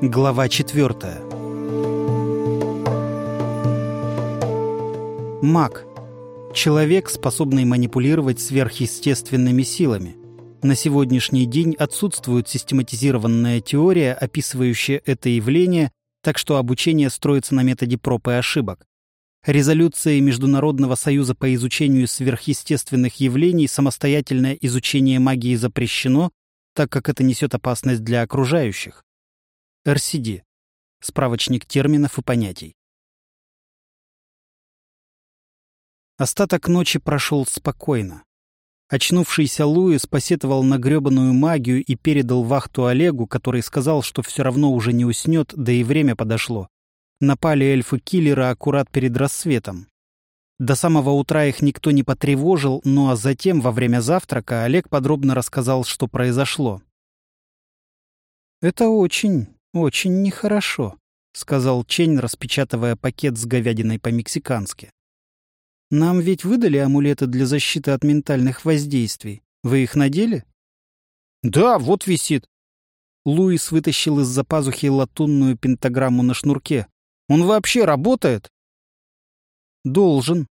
Глава четвертая. Маг. Человек, способный манипулировать сверхъестественными силами. На сегодняшний день отсутствует систематизированная теория, описывающая это явление, так что обучение строится на методе проб и ошибок. Резолюцией Международного союза по изучению сверхъестественных явлений самостоятельное изучение магии запрещено, так как это несет опасность для окружающих. РСД. Справочник терминов и понятий. Остаток ночи прошел спокойно. Очнувшийся Луис посетовал на грёбаную магию и передал вахту Олегу, который сказал, что все равно уже не уснет, да и время подошло. Напали эльфы-киллера аккурат перед рассветом. До самого утра их никто не потревожил, ну а затем, во время завтрака, Олег подробно рассказал, что произошло. «Это очень, очень нехорошо», — сказал Чень, распечатывая пакет с говядиной по-мексикански. Нам ведь выдали амулеты для защиты от ментальных воздействий. Вы их надели? Да, вот висит. Луис вытащил из-за пазухи латунную пентаграмму на шнурке. Он вообще работает? Должен.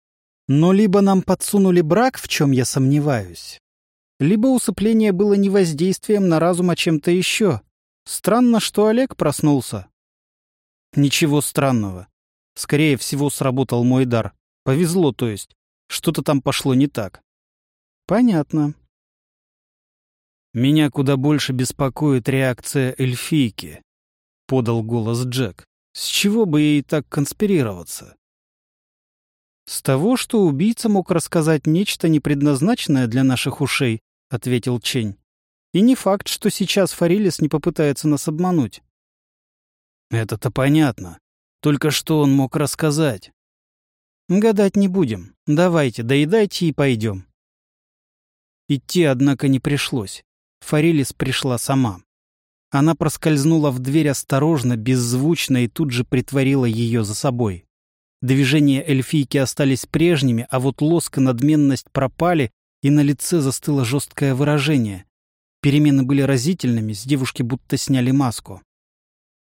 Но либо нам подсунули брак, в чем я сомневаюсь, либо усыпление было не воздействием на разум, а чем-то еще. Странно, что Олег проснулся. Ничего странного. Скорее всего, сработал мой дар. Повезло, то есть. Что-то там пошло не так. Понятно. Меня куда больше беспокоит реакция эльфийки, подал голос Джек. С чего бы ей так конспирироваться? С того, что убийца мог рассказать нечто непредназначенное для наших ушей, ответил Чень. И не факт, что сейчас Фарилис не попытается нас обмануть. Это-то понятно. Только что он мог рассказать? Гадать не будем. Давайте, доедайте и пойдем. Идти, однако, не пришлось. Фарилис пришла сама. Она проскользнула в дверь осторожно, беззвучно и тут же притворила ее за собой. Движения эльфийки остались прежними, а вот лоск и надменность пропали, и на лице застыло жесткое выражение. Перемены были разительными, с девушки будто сняли маску.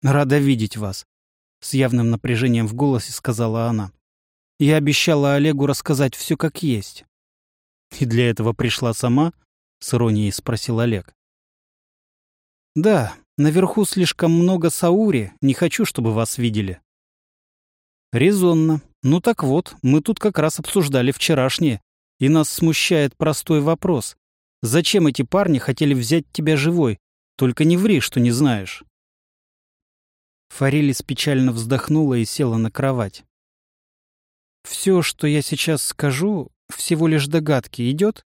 «Рада видеть вас», — с явным напряжением в голосе сказала она. Я обещала Олегу рассказать все как есть. «И для этого пришла сама?» — с иронией спросил Олег. «Да, наверху слишком много Саури, не хочу, чтобы вас видели». «Резонно. Ну так вот, мы тут как раз обсуждали вчерашнее, и нас смущает простой вопрос. Зачем эти парни хотели взять тебя живой? Только не ври, что не знаешь». Форелис печально вздохнула и села на кровать. Все, что я сейчас скажу, всего лишь догадки, идет?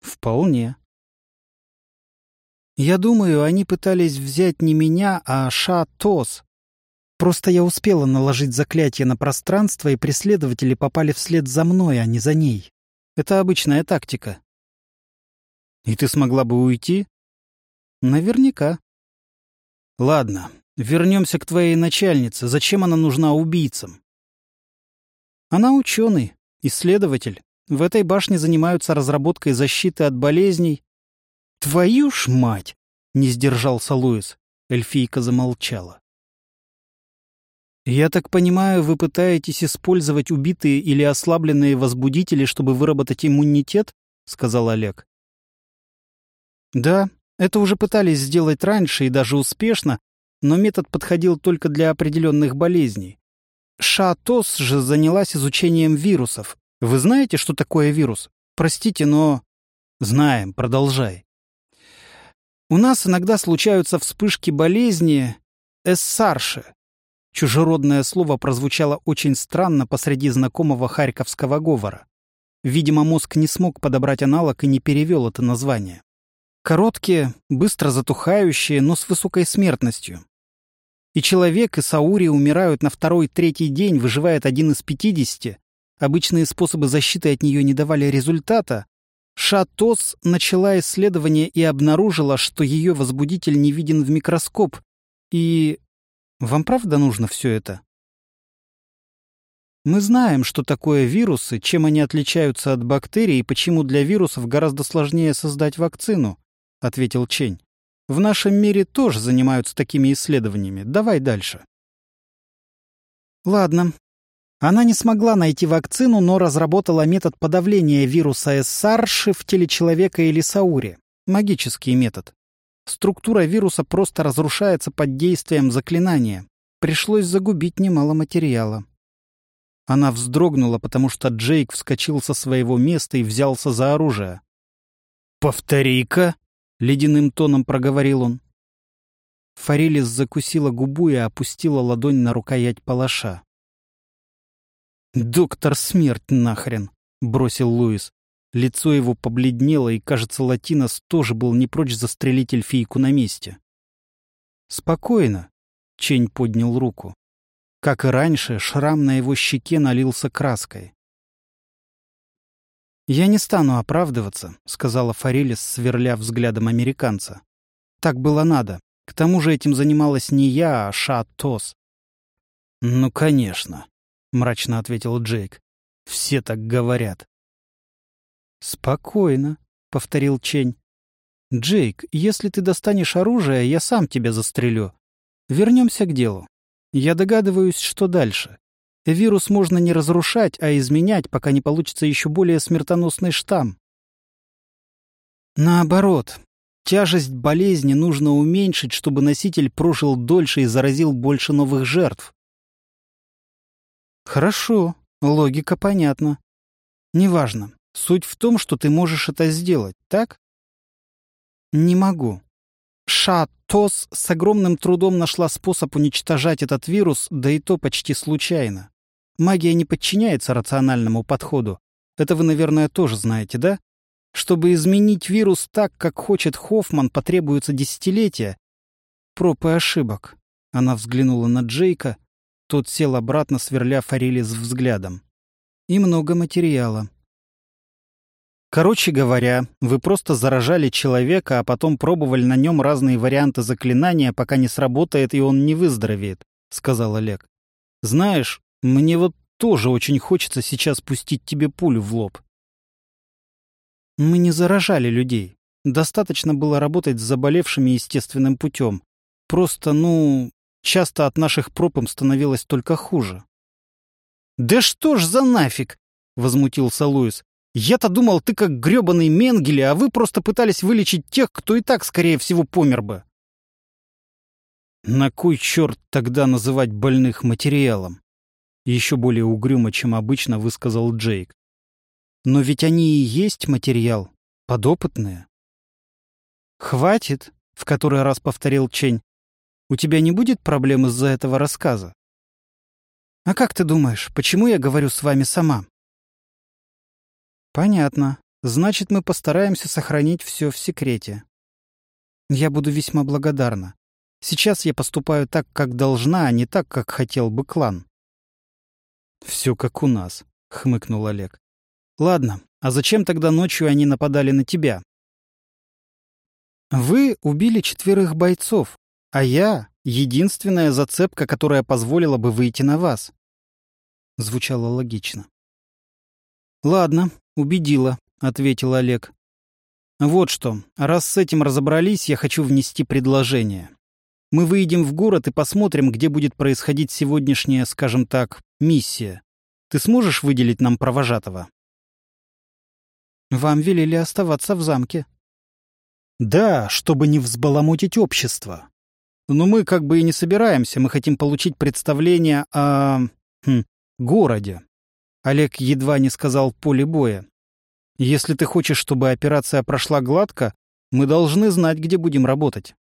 Вполне. Я думаю, они пытались взять не меня, а Ша-Тос. Просто я успела наложить заклятие на пространство, и преследователи попали вслед за мной, а не за ней. Это обычная тактика. И ты смогла бы уйти? Наверняка. Ладно, вернемся к твоей начальнице. Зачем она нужна убийцам? Она ученый, исследователь. В этой башне занимаются разработкой защиты от болезней. «Твою ж мать!» — не сдержался Луис. Эльфийка замолчала. «Я так понимаю, вы пытаетесь использовать убитые или ослабленные возбудители, чтобы выработать иммунитет?» — сказал Олег. «Да, это уже пытались сделать раньше и даже успешно, но метод подходил только для определенных болезней. Шатос же занялась изучением вирусов. Вы знаете, что такое вирус? Простите, но... Знаем, продолжай. У нас иногда случаются вспышки болезни эссарши. Чужеродное слово прозвучало очень странно посреди знакомого харьковского говора. Видимо, мозг не смог подобрать аналог и не перевел это название. Короткие, быстро затухающие, но с высокой смертностью. И человек, и Саури умирают на второй-третий день, выживает один из пятидесяти. Обычные способы защиты от нее не давали результата. Шатос начала исследование и обнаружила, что ее возбудитель не виден в микроскоп. И... Вам правда нужно все это? Мы знаем, что такое вирусы, чем они отличаются от бактерий и почему для вирусов гораздо сложнее создать вакцину, — ответил Чень. В нашем мире тоже занимаются такими исследованиями. Давай дальше. Ладно. Она не смогла найти вакцину, но разработала метод подавления вируса САРШ в теле человека или Сауре. Магический метод. Структура вируса просто разрушается под действием заклинания. Пришлось загубить немало материала. Она вздрогнула, потому что Джейк вскочил со своего места и взялся за оружие. «Повтори-ка!» — ледяным тоном проговорил он. Форелис закусила губу и опустила ладонь на рукоять палаша. «Доктор Смерть нахрен!» — бросил Луис. Лицо его побледнело, и, кажется, Латинос тоже был не прочь застрелить эльфийку на месте. «Спокойно», — Чень поднял руку. Как и раньше, шрам на его щеке налился краской. «Я не стану оправдываться», — сказала Форелис, сверля взглядом американца. «Так было надо. К тому же этим занималась не я, а Ша Тос». «Ну, конечно», — мрачно ответил Джейк. «Все так говорят». «Спокойно», — повторил Чень. «Джейк, если ты достанешь оружие, я сам тебя застрелю. Вернемся к делу. Я догадываюсь, что дальше. Вирус можно не разрушать, а изменять, пока не получится еще более смертоносный штамм. Наоборот, тяжесть болезни нужно уменьшить, чтобы носитель прожил дольше и заразил больше новых жертв. Хорошо, логика понятна. Неважно. Суть в том, что ты можешь это сделать, так? Не могу. Ша-Тос с огромным трудом нашла способ уничтожать этот вирус, да и то почти случайно. Магия не подчиняется рациональному подходу. Это вы, наверное, тоже знаете, да? Чтобы изменить вирус так, как хочет Хоффман, потребуется десятилетия. Проб и ошибок. Она взглянула на Джейка. Тот сел обратно, сверля Форелис взглядом. И много материала. Короче говоря, вы просто заражали человека, а потом пробовали на нем разные варианты заклинания, пока не сработает и он не выздоровеет, — сказал Олег. Знаешь, мне вот тоже очень хочется сейчас пустить тебе пулю в лоб. Мы не заражали людей. Достаточно было работать с заболевшими естественным путем. Просто, ну, часто от наших проб им становилось только хуже. «Да что ж за нафиг!» — возмутился Луис. Я-то думал, ты как грёбаный Менгеле, а вы просто пытались вылечить тех, кто и так, скорее всего, помер бы. На кой черт тогда называть больных материалом? Еще более угрюмо, чем обычно, высказал Джейк. Но ведь они и есть материал, подопытные. Хватит, в который раз повторил Чень. У тебя не будет проблем из-за этого рассказа? А как ты думаешь, почему я говорю с вами сама? Понятно. Значит, мы постараемся сохранить все в секрете. Я буду весьма благодарна. Сейчас я поступаю так, как должна, а не так, как хотел бы клан. Все как у нас, хмыкнул Олег. Ладно, а зачем тогда ночью они нападали на тебя? Вы убили четверых бойцов, а я — единственная зацепка, которая позволила бы выйти на вас. Звучало логично. Ладно, убедила», — ответил Олег. «Вот что, раз с этим разобрались, я хочу внести предложение. Мы выйдем в город и посмотрим, где будет происходить сегодняшняя, скажем так, миссия. Ты сможешь выделить нам провожатого?» «Вам велели оставаться в замке». «Да, чтобы не взбаламутить общество. Но мы как бы и не собираемся, мы хотим получить представление о... Хм, городе. Олег едва не сказал поле боя. Если ты хочешь, чтобы операция прошла гладко, мы должны знать, где будем работать.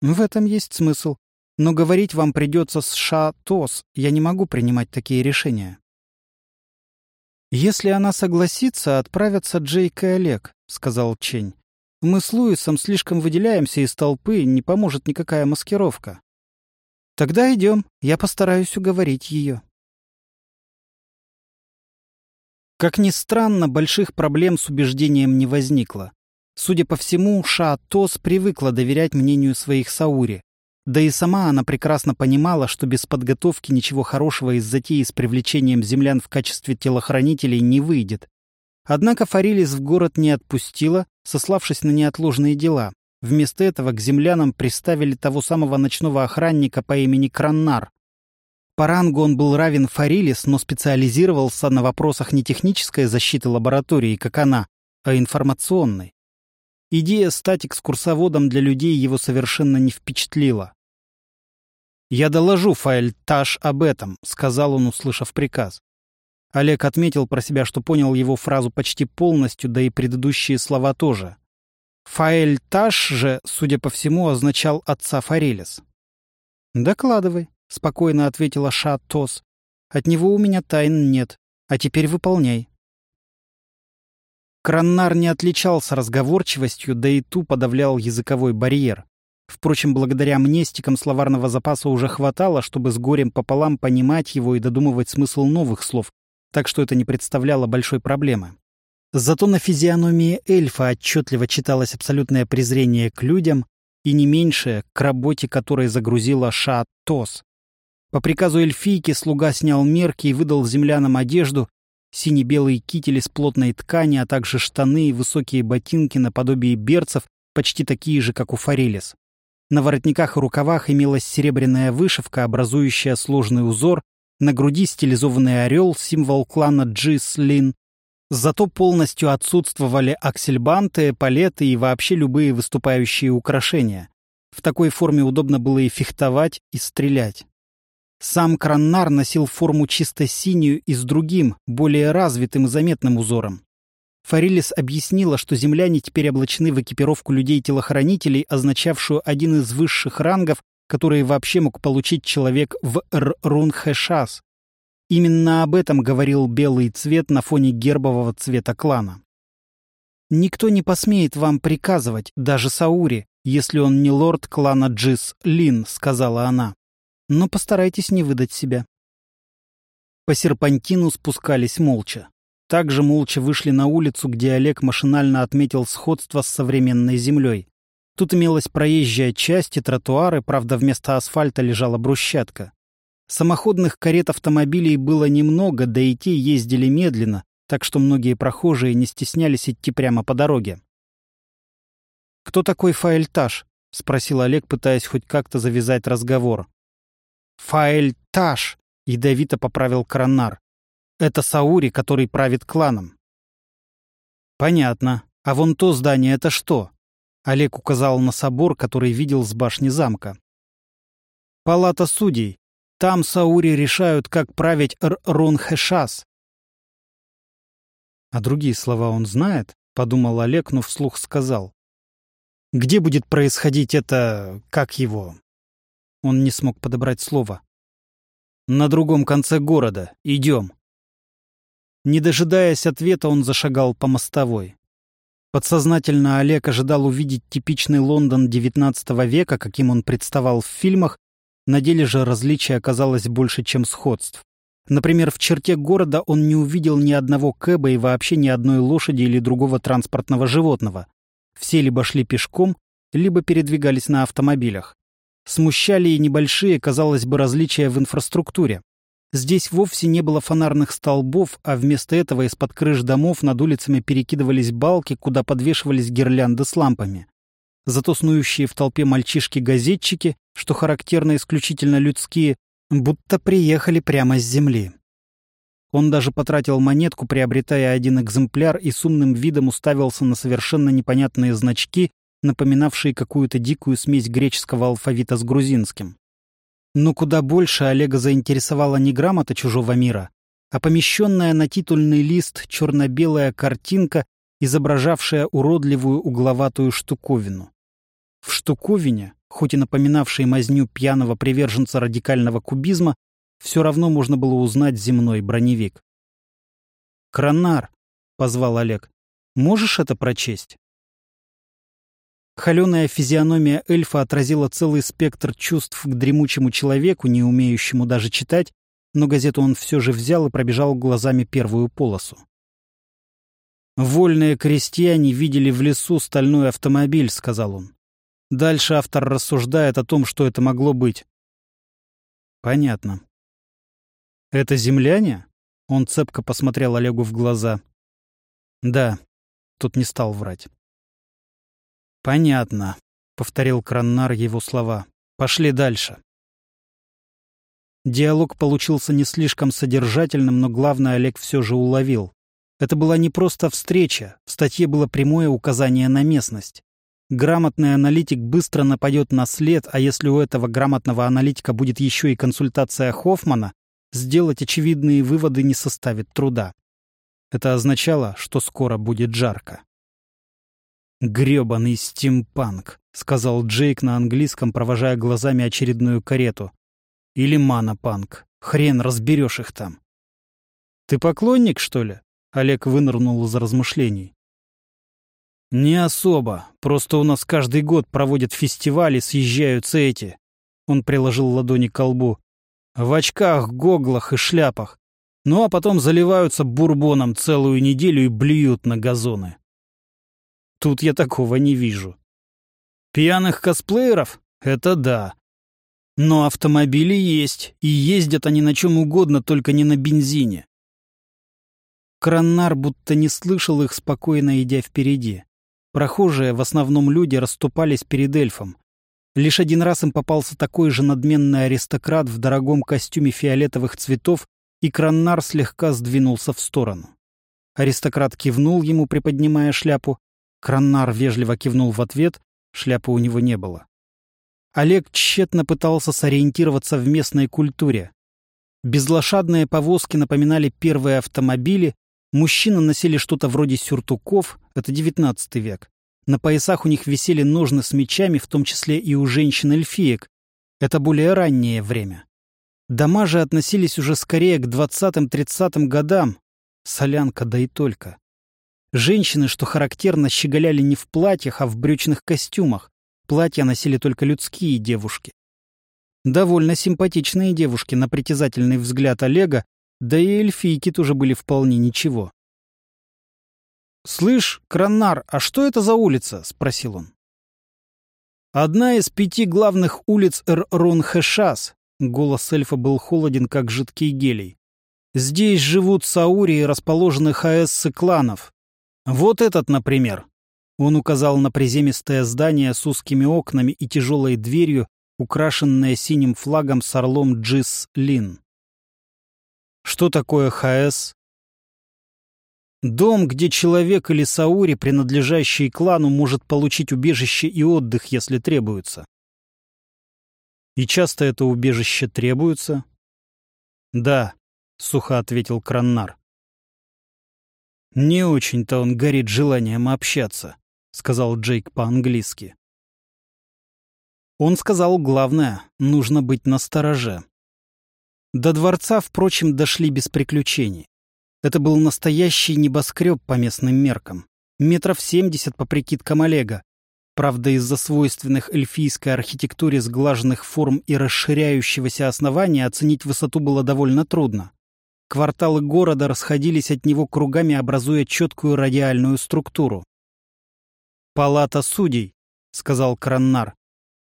В этом есть смысл. Но говорить вам придется с Ша-Тос. Я не могу принимать такие решения. «Если она согласится, отправятся Джейк и Олег», — сказал Чень. «Мы с Луисом слишком выделяемся из толпы, не поможет никакая маскировка». «Тогда идем, я постараюсь уговорить ее». Как ни странно, больших проблем с убеждением не возникло. Судя по всему, Ша Тос привыкла доверять мнению своих Саури. Да и сама она прекрасно понимала, что без подготовки ничего хорошего из затеи с привлечением землян в качестве телохранителей не выйдет. Однако Фарилис в город не отпустила, сославшись на неотложные дела. Вместо этого к землянам приставили того самого ночного охранника по имени Краннар. По рангу он был равен Фарилис, но специализировался на вопросах не технической защиты лаборатории, как она, а информационной. Идея стать экскурсоводом для людей его совершенно не впечатлила. «Я доложу Фаэль-Таш об этом», — сказал он, услышав приказ. Олег отметил про себя, что понял его фразу почти полностью, да и предыдущие слова тоже. Фаэль-Таш же, судя по всему, означал отца Фарелис. «Докладывай», — спокойно ответила Ша-Тос. «От него у меня тайн нет, а теперь выполняй». Краннар не отличался разговорчивостью, да и ту подавлял языковой барьер. Впрочем, благодаря мне стикам словарного запаса уже хватало, чтобы с горем пополам понимать его и додумывать смысл новых слов, так что это не представляло большой проблемы. Зато на физиономии эльфа отчетливо читалось абсолютное презрение к людям и не меньшее к работе, которой загрузила Ша Тос. По приказу эльфийки слуга снял мерки и выдал землянам одежду, сине-белые кители из плотной ткани, а также штаны и высокие ботинки наподобие берцев, почти такие же, как у Форелис. На воротниках и рукавах имелась серебряная вышивка, образующая сложный узор, на груди стилизованный орел, символ клана Джис-Лин. Зато полностью отсутствовали аксельбанты, палеты и вообще любые выступающие украшения. В такой форме удобно было и фехтовать, и стрелять. Сам Краннар носил форму чисто синюю и с другим, более развитым и заметным узором. Фарилис объяснила, что земляне теперь облачены в экипировку людей-телохранителей, означавшую один из высших рангов, которые вообще мог получить человек в Р-Рунхэшас. Именно об этом говорил белый цвет на фоне гербового цвета клана. «Никто не посмеет вам приказывать, даже Саури, если он не лорд клана Джис Лин», — сказала она. «Но постарайтесь не выдать себя». По серпантину спускались молча. Также молча вышли на улицу, где Олег машинально отметил сходство с современной землей. Тут имелась проезжая часть и тротуары, правда, вместо асфальта лежала брусчатка. Самоходных карет автомобилей было немного, да и те ездили медленно, так что многие прохожие не стеснялись идти прямо по дороге. «Кто такой Фаэльташ?» — спросил Олег, пытаясь хоть как-то завязать разговор. «Фаэльташ!» — ядовито поправил Коронар. Это Саури, который правит кланом. Понятно. А вон то здание — это что? Олег указал на собор, который видел с башни замка. Палата судей. Там Саури решают, как править Р-Рун-Хэшас. А другие слова он знает? Подумал Олег, но вслух сказал. Где будет происходить это... как его? Он не смог подобрать слово. На другом конце города. Идем. Не дожидаясь ответа, он зашагал по мостовой. Подсознательно Олег ожидал увидеть типичный Лондон XIX века, каким он представал в фильмах, на деле же различий оказалось больше, чем сходств. Например, в черте города он не увидел ни одного кэба и вообще ни одной лошади или другого транспортного животного. Все либо шли пешком, либо передвигались на автомобилях. Смущали и небольшие, казалось бы, различия в инфраструктуре. Здесь вовсе не было фонарных столбов, а вместо этого из-под крыш домов над улицами перекидывались балки, куда подвешивались гирлянды с лампами. Зато снующие в толпе мальчишки-газетчики, что характерно исключительно людские, будто приехали прямо с земли. Он даже потратил монетку, приобретая один экземпляр, и с умным видом уставился на совершенно непонятные значки, напоминавшие какую-то дикую смесь греческого алфавита с грузинским. Но куда больше Олега заинтересовала не грамота чужого мира, а помещенная на титульный лист черно-белая картинка, изображавшая уродливую угловатую штуковину. В штуковине, хоть и напоминавшей мазню пьяного приверженца радикального кубизма, все равно можно было узнать земной броневик. «Кранар», — позвал Олег, — «можешь это прочесть?» Холеная физиономия эльфа отразила целый спектр чувств к дремучему человеку, не умеющему даже читать, но газету он все же взял и пробежал глазами первую полосу. «Вольные крестьяне видели в лесу стальной автомобиль», — сказал он. Дальше автор рассуждает о том, что это могло быть. «Понятно». «Это земляне?» — он цепко посмотрел Олегу в глаза. «Да», — тут не стал врать. Понятно. повторил Краннар его слова. Пошли дальше. Диалог получился не слишком содержательным, но главное Олег все же уловил. Это была не просто встреча, в статье было прямое указание на местность. Грамотный аналитик быстро нападет на след, а если у этого грамотного аналитика будет еще и консультация Хоффмана, сделать очевидные выводы не составит труда. Это означало, что скоро будет жарко. «Грёбаный стимпанк», — сказал Джейк на английском, провожая глазами очередную карету. «Или манопанк. Хрен разберешь их там». «Ты поклонник, что ли?» — Олег вынырнул из размышлений. «Не особо. Просто у нас каждый год проводят фестивали, съезжаются эти». Он приложил ладони к колбу. «В очках, гоглах и шляпах. Ну а потом заливаются бурбоном целую неделю и блюют на газоны. Тут я такого не вижу. Пьяных косплееров? Это да. Но автомобили есть, и ездят они на чем угодно, только не на бензине. Краннар будто не слышал их, спокойно идя впереди. Прохожие, в основном люди, расступались перед эльфом. Лишь один раз им попался такой же надменный аристократ в дорогом костюме фиолетовых цветов, и Краннар слегка сдвинулся в сторону. Аристократ кивнул ему, приподнимая шляпу, Краннар вежливо кивнул в ответ, шляпы у него не было. Олег тщетно пытался сориентироваться в местной культуре. Безлошадные повозки напоминали первые автомобили, мужчины носили что-то вроде сюртуков, это девятнадцатый век. На поясах у них висели ножны с мечами, в том числе и у женщин-эльфиек. Это более раннее время. Дома же относились уже скорее к двадцатым-тридцатым годам. Солянка, да и только. Женщины, что характерно, щеголяли не в платьях, а в брючных костюмах. Платья носили только людские девушки. Довольно симпатичные девушки на притязательный взгляд Олега, да и эльфийки тоже были вполне ничего. «Слышь, Краннар, а что это за улица?» — спросил он. «Одна из пяти главных улиц Эр-Рон-Хэшас», — голос эльфа был холоден, как жидкий гелий. «Здесь живут саурии, расположенных хаэссы кланов. Вот этот, например. Он указал на приземистое здание с узкими окнами и тяжелой дверью, украшенное синим флагом с орлом Джис Лин. Что такое ХС? Дом, где человек или саури, принадлежащий клану, может получить убежище и отдых, если требуется. И часто это убежище требуется? Да, сухо ответил Краннар. «Не очень-то он горит желанием общаться», — сказал Джейк по-английски. Он сказал главное — нужно быть настороже. До дворца, впрочем, дошли без приключений. Это был настоящий небоскреб по местным меркам. Метров семьдесят по прикидкам Олега. Правда, из-за свойственных эльфийской архитектуре сглаженных форм и расширяющегося основания оценить высоту было довольно трудно. Кварталы города расходились от него кругами, образуя четкую радиальную структуру. «Палата судей», — сказал Краннар.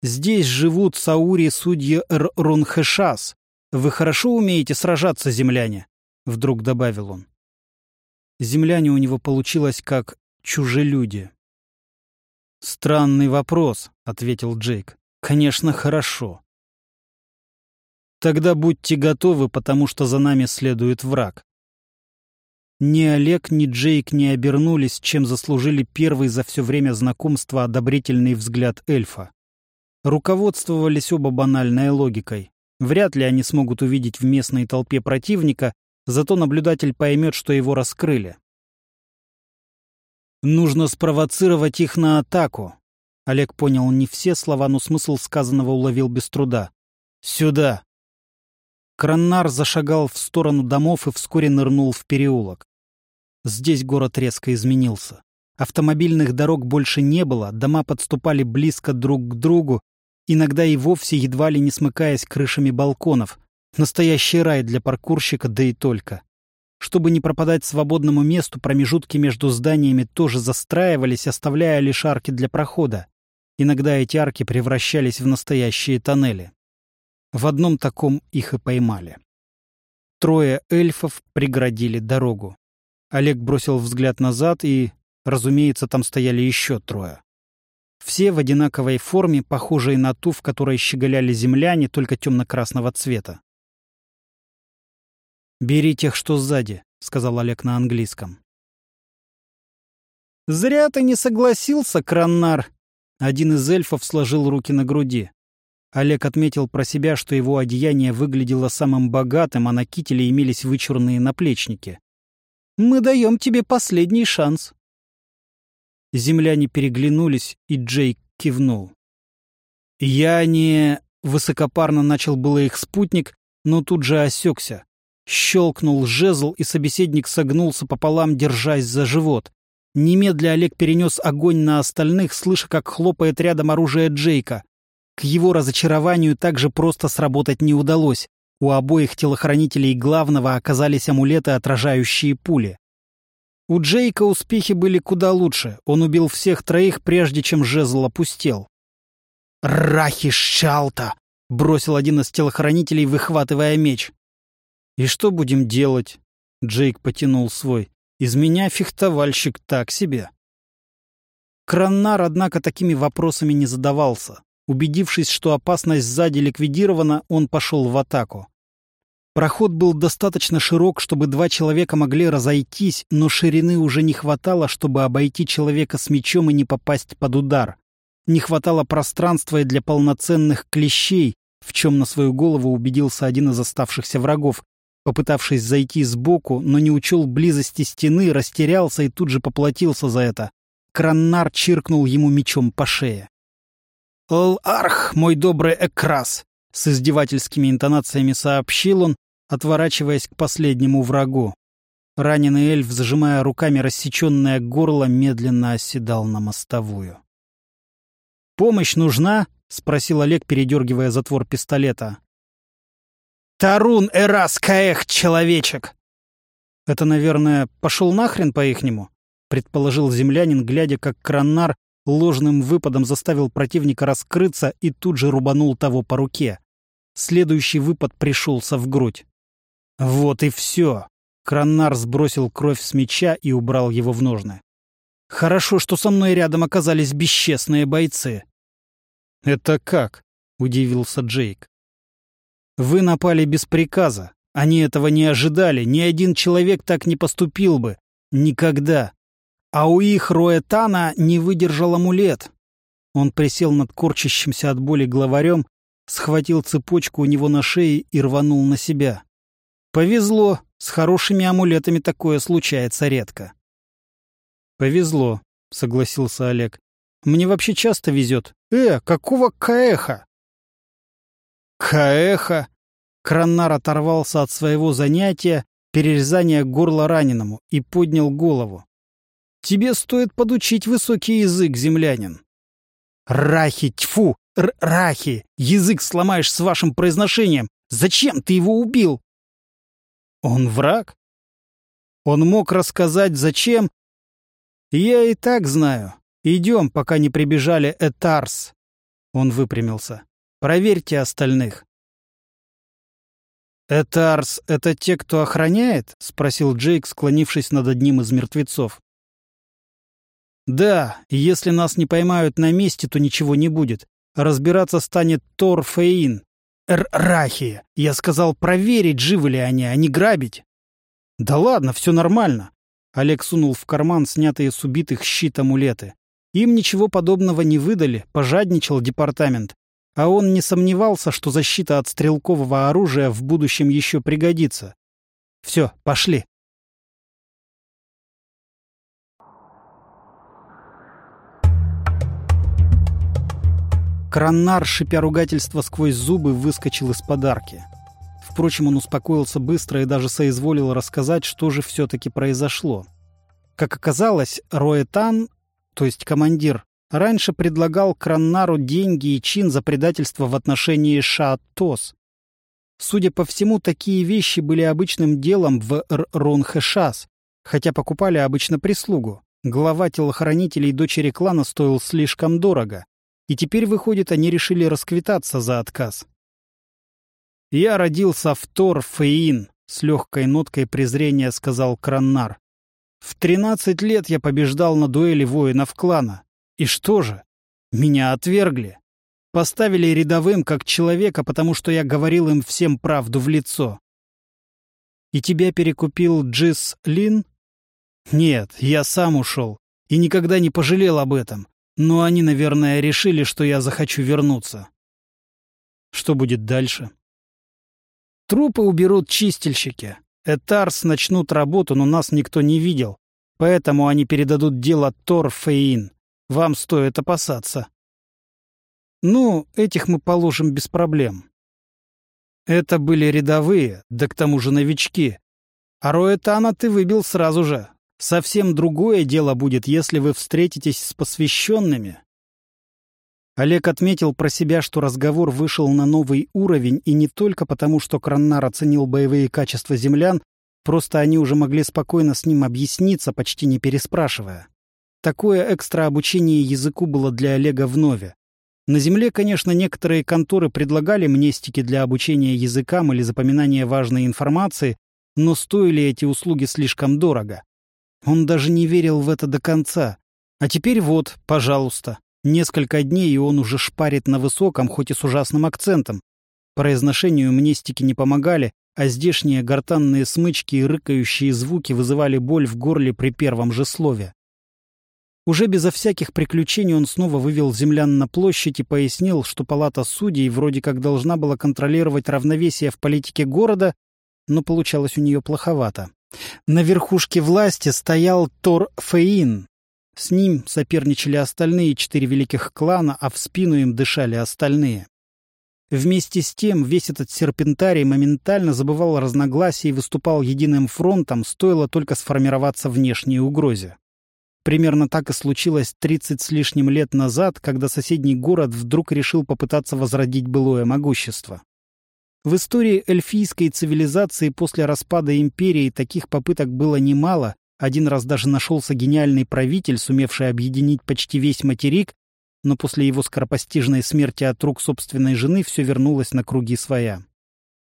«Здесь живут саури судьи Эр-Рунхэшас. Вы хорошо умеете сражаться, земляне?» — вдруг добавил он. Земляне у него получилось как чужелюди. «Странный вопрос», — ответил Джейк. «Конечно, хорошо. Тогда будьте готовы, потому что за нами следует враг. Ни Олег, ни Джейк не обернулись, чем заслужили первый за все время знакомства одобрительный взгляд эльфа. Руководствовались оба банальной логикой. Вряд ли они смогут увидеть в местной толпе противника, зато наблюдатель поймет, что его раскрыли. Нужно спровоцировать их на атаку. Олег понял не все слова, но смысл сказанного уловил без труда. «Сюда!» Краннар зашагал в сторону домов и вскоре нырнул в переулок. Здесь город резко изменился. Автомобильных дорог больше не было, дома подступали близко друг к другу, иногда и вовсе едва ли не смыкаясь крышами балконов. Настоящий рай для паркурщика, да и только. Чтобы не пропадать свободному месту, промежутки между зданиями тоже застраивались, оставляя лишь арки для прохода. Иногда эти арки превращались в настоящие тоннели. В одном таком их и поймали. Трое эльфов преградили дорогу. Олег бросил взгляд назад, и, разумеется, там стояли еще трое. Все в одинаковой форме, похожей на ту, в которой щеголяли земляне, только темно-красного цвета. «Бери тех, что сзади», — сказал Олег на английском. «Зря ты не согласился, Краннар!» Один из эльфов сложил руки на груди. Олег отметил про себя, что его одеяние выглядело самым богатым, а на кителе имелись вычурные наплечники. «Мы даем тебе последний шанс». Земляне переглянулись, и Джейк кивнул. «Я не...» — высокопарно начал было их спутник, но тут же осекся. Щелкнул жезл, и собеседник согнулся пополам, держась за живот. Немедля Олег перенес огонь на остальных, слыша, как хлопает рядом оружие Джейка. К его разочарованию также просто сработать не удалось. У обоих телохранителей главного оказались амулеты, отражающие пули. У Джейка успехи были куда лучше. Он убил всех троих, прежде чем жезл опустел. «Рахи Шалта!» — бросил один из телохранителей, выхватывая меч. «И что будем делать?» — Джейк потянул свой. Из меня фехтовальщик так себе. Краннар, однако, такими вопросами не задавался. Убедившись, что опасность сзади ликвидирована, он пошел в атаку. Проход был достаточно широк, чтобы два человека могли разойтись, но ширины уже не хватало, чтобы обойти человека с мечом и не попасть под удар. Не хватало пространства и для полноценных клещей, в чем на свою голову убедился один из оставшихся врагов, Попытавшись зайти сбоку, но не учел близости стены, растерялся и тут же поплатился за это. Краннар чиркнул ему мечом по шее. «Эл-Арх, мой добрый Экрас!» — с издевательскими интонациями сообщил он, отворачиваясь к последнему врагу. Раненый эльф, зажимая руками рассеченное горло, медленно оседал на мостовую. «Помощь нужна?» — спросил Олег, передергивая затвор пистолета. Тарун Эрас Каэх, человечек!» «Это, наверное, пошел нахрен по-ихнему?» — предположил землянин, глядя, как Краннар ложным выпадом заставил противника раскрыться и тут же рубанул того по руке. Следующий выпад пришелся в грудь. «Вот и все!» Краннар сбросил кровь с меча и убрал его в ножны. «Хорошо, что со мной рядом оказались бесчестные бойцы». «Это как?» — удивился Джейк. Вы напали без приказа. Они этого не ожидали. Ни один человек так не поступил бы. Никогда. А у их Роэтана не выдержал амулет. Он присел над корчащимся от боли главарем, схватил цепочку у него на шее и рванул на себя. Повезло. С хорошими амулетами такое случается редко. Повезло, согласился Олег. Мне вообще часто везет. Э, какого каэха? Каэха! Краннар оторвался от своего занятия, перерезания горла раненому, и поднял голову. «Тебе стоит подучить высокий язык, землянин». «Рахи, тьфу! Рахи! Язык сломаешь с вашим произношением! Зачем ты его убил?» «Он враг?» «Он мог рассказать, зачем?» «Я и так знаю. Идем, пока не прибежали Этарс». Он выпрямился. Проверьте остальных. «Этарс — это те, кто охраняет?» — спросил Джейк, склонившись над одним из мертвецов. «Да, если нас не поймают на месте, то ничего не будет. Разбираться станет Тор Фейн. Рахи, я сказал проверить, живы ли они, а не грабить». «Да ладно, все нормально». Олег сунул в карман снятые с убитых щит амулеты. Им ничего подобного не выдали, пожадничал департамент. А он не сомневался, что защита от стрелкового оружия в будущем еще пригодится. Все, пошли. Краннар, шипя ругательство сквозь зубы, выскочил из подарки. Впрочем, он успокоился быстро и даже соизволил рассказать, что же все-таки произошло. Как оказалось, Роэтан, то есть командир, раньше предлагал Краннару деньги и чин за предательство в отношении Шааттос. Судя по всему, такие вещи были обычным делом в Ронхэшас, хотя покупали обычно прислугу. Глава телохранителей дочери клана стоил слишком дорого, и теперь, выходит, они решили расквитаться за отказ. «Я родился в Тор-Феин», — с легкой ноткой презрения сказал Краннар. «В тринадцать лет я побеждал на дуэли воинов клана. И что же? Меня отвергли. Поставили рядовым как человека, потому что я говорил им всем правду в лицо. И тебя перекупил Джис Лин? Нет, я сам ушел и никогда не пожалел об этом. Но они, наверное, решили, что я захочу вернуться. Что будет дальше? Трупы уберут чистильщики. Этарс начнут работу, но нас никто не видел. Поэтому они передадут дело Тор Фейн. Вам стоит опасаться. Ну, этих мы положим без проблем. Это были рядовые, да к тому же новички. А Роэтана ты выбил сразу же. Совсем другое дело будет, если вы встретитесь с посвященными. Олег отметил про себя, что разговор вышел на новый уровень, и не только потому, что Краннар оценил боевые качества землян, просто они уже могли спокойно с ним объясниться, почти не переспрашивая. Такое экстра обучение языку было для Олега вновь. На Земле, конечно, некоторые конторы предлагали мнестики для обучения языкам или запоминания важной информации, но стоили эти услуги слишком дорого. Он даже не верил в это до конца. А теперь вот, пожалуйста, Несколько дней, и он уже шпарит на высоком, хоть и с ужасным акцентом. Произношению мнестики не помогали, а здешние гортанные смычки и рыкающие звуки вызывали боль в горле при первом же слове. Уже безо всяких приключений он снова вывел землян на площадь и пояснил, что палата судей вроде как должна была контролировать равновесие в политике города, но получалось у нее плоховато. На верхушке власти стоял Тор Фейн, с ним соперничали остальные четыре великих клана, а в спину им дышали остальные. Вместе с тем весь этот серпентарий моментально забывал разногласия и выступал единым фронтом, стоило только сформироваться внешней угрозе. Примерно так и случилось 30 с лишним лет назад, когда соседний город вдруг решил попытаться возродить былое могущество. В истории эльфийской цивилизации после распада империи таких попыток было немало, один раз даже нашелся гениальный правитель, сумевший объединить почти весь материк, но после его скоропостижной смерти от рук собственной жены все вернулось на круги своя.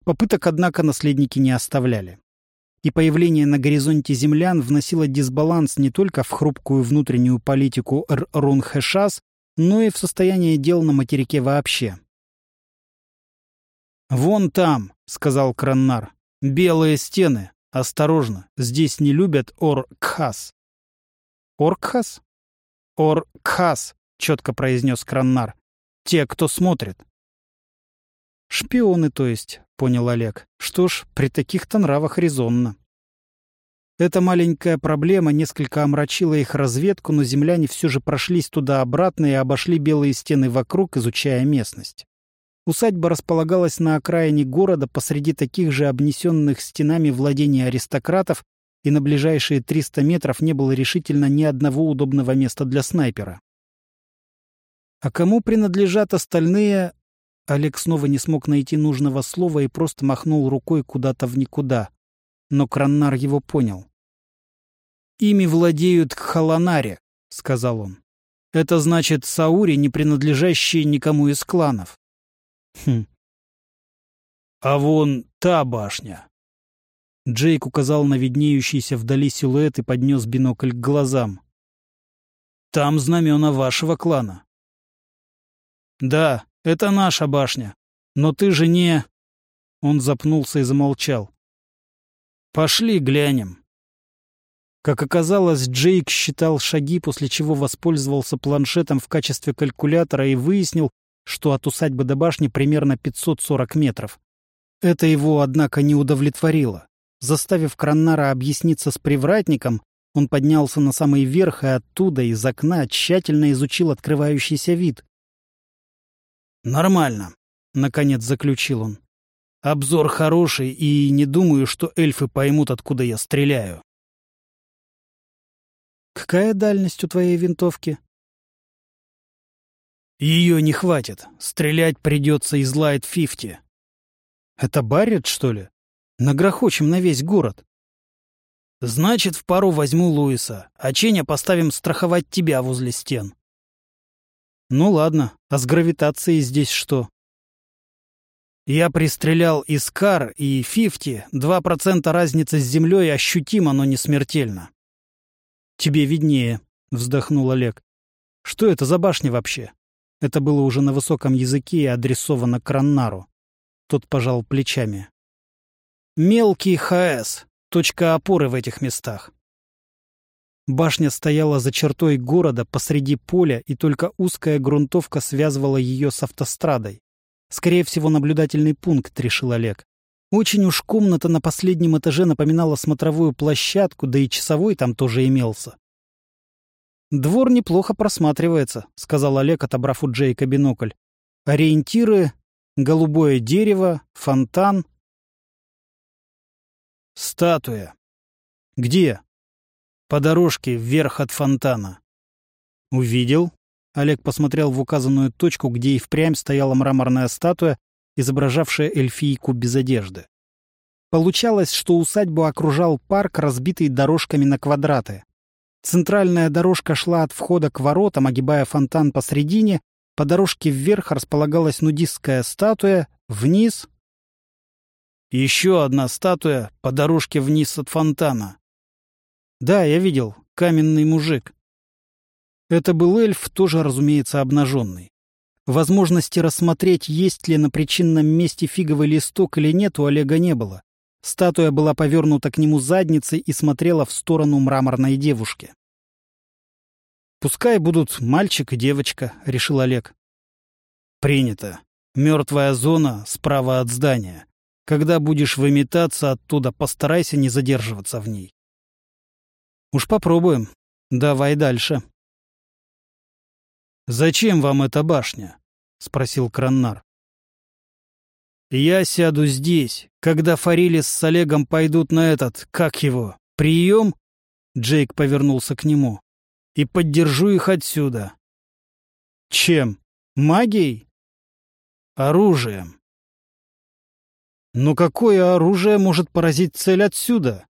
Попыток, однако, наследники не оставляли. И появление на горизонте землян вносило дисбаланс не только в хрупкую внутреннюю политику Р-Рун-Хэшас, но и в состояние дел на материке вообще. «Вон там», — сказал Краннар, — «белые стены, Осторожно, здесь не любят Ор-Кхас. Ор-Кхас? Ор-Кхас, четко произнес Краннар. Те, кто смотрит. Шпионы, то есть, понял Олег. Что ж, при таких-то нравах резонно. Эта маленькая проблема несколько омрачила их разведку, но земляне все же прошлись туда-обратно и обошли белые стены вокруг, изучая местность. Усадьба располагалась на окраине города посреди таких же обнесенных стенами владений аристократов, и на ближайшие 300 метров не было решительно ни одного удобного места для снайпера. А кому принадлежат остальные... Олег снова не смог найти нужного слова и просто махнул рукой куда-то в никуда. Но Краннар его понял. «Ими владеют Кхаланаре», — сказал он. «Это значит Саури, не принадлежащие никому из кланов. Хм. А вон та башня. Джейк указал на виднеющийся вдали силуэт и поднес бинокль к глазам. Там знамена вашего клана. Да, это наша башня. Но ты же не... Он запнулся и замолчал. Пошли глянем. Как оказалось, Джейк считал шаги, после чего воспользовался планшетом в качестве калькулятора и выяснил, что от усадьбы до башни примерно 540 метров. Это его, однако, не удовлетворило. Заставив Краннара объясниться с привратником, он поднялся на самый верх и оттуда, из окна, тщательно изучил открывающийся вид. «Нормально», — наконец заключил он. «Обзор хороший, и не думаю, что эльфы поймут, откуда я стреляю». «Какая дальность у твоей винтовки?» Ее не хватит. Стрелять придется из Лайт 50. Это Баррет, что ли? Нагрохочем на весь город. Значит, в пару возьму Луиса, а Ченя поставим страховать тебя возле стен. Ну ладно, а с гравитацией здесь что? Я пристрелял из Кар и Фифти, два процента разницы с землей ощутимо, но не смертельно. Тебе виднее, вздохнул Олег. Что это за башня вообще? Это было уже на высоком языке и адресовано Краннару. Тот пожал плечами. «Мелкий ХС. Точка опоры в этих местах. Башня стояла за чертой города посреди поля, и только узкая грунтовка связывала ее с автострадой. Скорее всего, наблюдательный пункт, решил Олег. Очень уж комната на последнем этаже напоминала смотровую площадку, да и часовой там тоже имелся. «Двор неплохо просматривается», — сказал Олег, отобрав у Джейка бинокль. «Ориентиры — голубое дерево, фонтан». «Статуя». «Где?» По дорожке вверх от фонтана. Увидел. Олег посмотрел в указанную точку, где и впрямь стояла мраморная статуя, изображавшая эльфийку без одежды. Получалось, что усадьбу окружал парк, разбитый дорожками на квадраты. Центральная дорожка шла от входа к воротам, огибая фонтан посредине, по дорожке вверх располагалась нудистская статуя, вниз... Еще одна статуя по дорожке вниз от фонтана. Да, я видел. Каменный мужик. Это был эльф, тоже, разумеется, обнаженный. Возможности рассмотреть, есть ли на причинном месте фиговый листок или нет, у Олега не было. Статуя была повернута к нему задницей и смотрела в сторону мраморной девушки. «Пускай будут мальчик и девочка», — решил Олег. «Принято. Мертвая зона справа от здания. Когда будешь выметаться оттуда, постарайся не задерживаться в ней. Уж попробуем. Давай дальше. «Зачем вам эта башня?» — спросил Краннар. «Я сяду здесь, когда Фарилис с Олегом пойдут на этот, как его, прием?» Джейк повернулся к нему. «И поддержу их отсюда». «Чем? Магией?» «Оружием». «Но какое оружие может поразить цель отсюда?»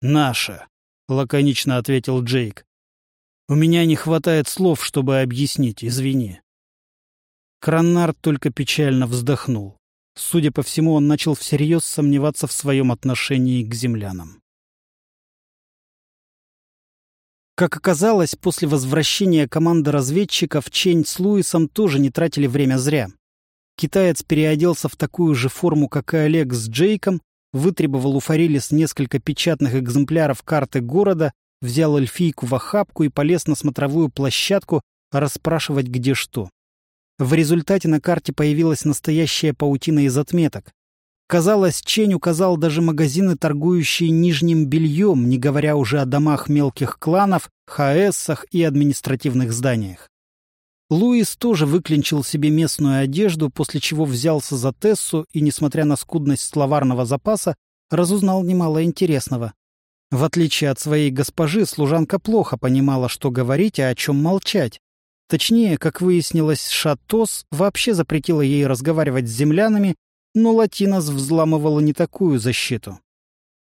«Наше», — лаконично ответил Джейк. «У меня не хватает слов, чтобы объяснить, извини». Краннард только печально вздохнул. Судя по всему, он начал всерьез сомневаться в своем отношении к землянам. Как оказалось, после возвращения команды разведчиков Чень с Луисом тоже не тратили время зря. Китаец переоделся в такую же форму, как и Олег с Джейком, вытребовал у Фарилис несколько печатных экземпляров карты города, взял эльфийку в охапку и полез на смотровую площадку расспрашивать где что. В результате на карте появилась настоящая паутина из отметок. Казалось, Чень указал даже магазины, торгующие нижним бельем, не говоря уже о домах мелких кланов, ХАЭСах и административных зданиях. Луис тоже выклинчил себе местную одежду, после чего взялся за Тессу и, несмотря на скудность словарного запаса, разузнал немало интересного. В отличие от своей госпожи, служанка плохо понимала, что говорить, а о чем молчать. Точнее, как выяснилось, Шатос вообще запретила ей разговаривать с землянами, но Латинос взламывала не такую защиту.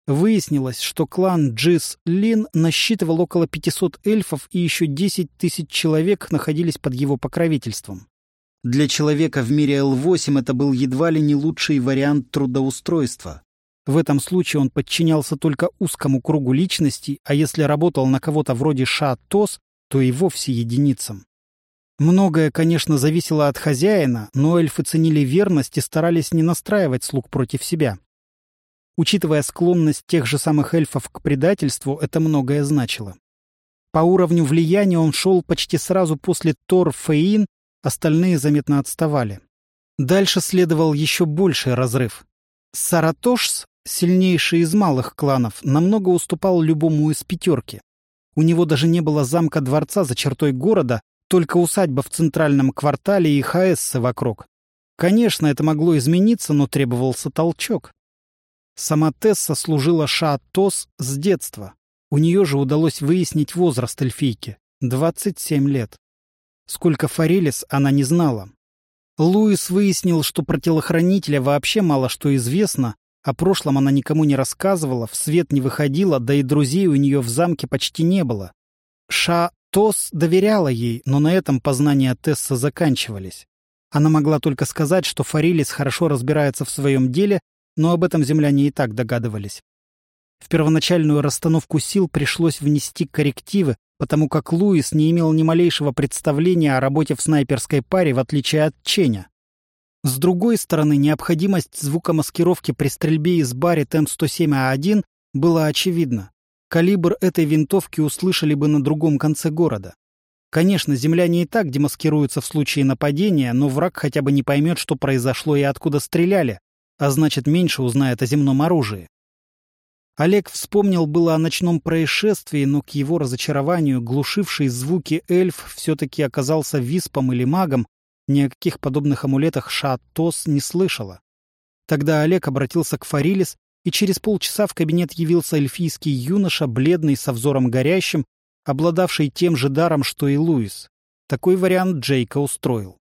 Выяснилось, что клан Джис Лин насчитывал около 500 эльфов и еще 10 тысяч человек находились под его покровительством. Для человека в мире Л-8 это был едва ли не лучший вариант трудоустройства. В этом случае он подчинялся только узкому кругу личностей, а если работал на кого-то вроде Ша-Тос, то и вовсе единицам. Многое, конечно, зависело от хозяина, но эльфы ценили верность и старались не настраивать слуг против себя. Учитывая склонность тех же самых эльфов к предательству, это многое значило. По уровню влияния он шел почти сразу после Тор Фейн, остальные заметно отставали. Дальше следовал еще больший разрыв. Саратошс, сильнейший из малых кланов, намного уступал любому из пятерки. У него даже не было замка-дворца за чертой города, только усадьба в центральном квартале и ХС вокруг. Конечно, это могло измениться, но требовался толчок. Сама Тесса служила Шаатос с детства. У нее же удалось выяснить возраст эльфийки — 27 лет. Сколько Форелис она не знала. Луис выяснил, что про телохранителя вообще мало что известно, о прошлом она никому не рассказывала, в свет не выходила, да и друзей у нее в замке почти не было. Ша Тос доверяла ей, но на этом познания Тесса заканчивались. Она могла только сказать, что Форелис хорошо разбирается в своем деле но об этом земляне и так догадывались. В первоначальную расстановку сил пришлось внести коррективы, потому как Луис не имел ни малейшего представления о работе в снайперской паре, в отличие от Ченя. С другой стороны, необходимость звукомаскировки при стрельбе из Барри М107А1 была очевидна. Калибр этой винтовки услышали бы на другом конце города. Конечно, земляне и так демаскируются в случае нападения, но враг хотя бы не поймет, что произошло и откуда стреляли, а значит, меньше узнает о земном оружии. Олег вспомнил было о ночном происшествии, но к его разочарованию глушивший звуки эльф все-таки оказался виспом или магом, ни о каких подобных амулетах Шаатос не слышала. Тогда Олег обратился к Фарилис, и через полчаса в кабинет явился эльфийский юноша, бледный, со взором горящим, обладавший тем же даром, что и Луис. Такой вариант Джейка устроил.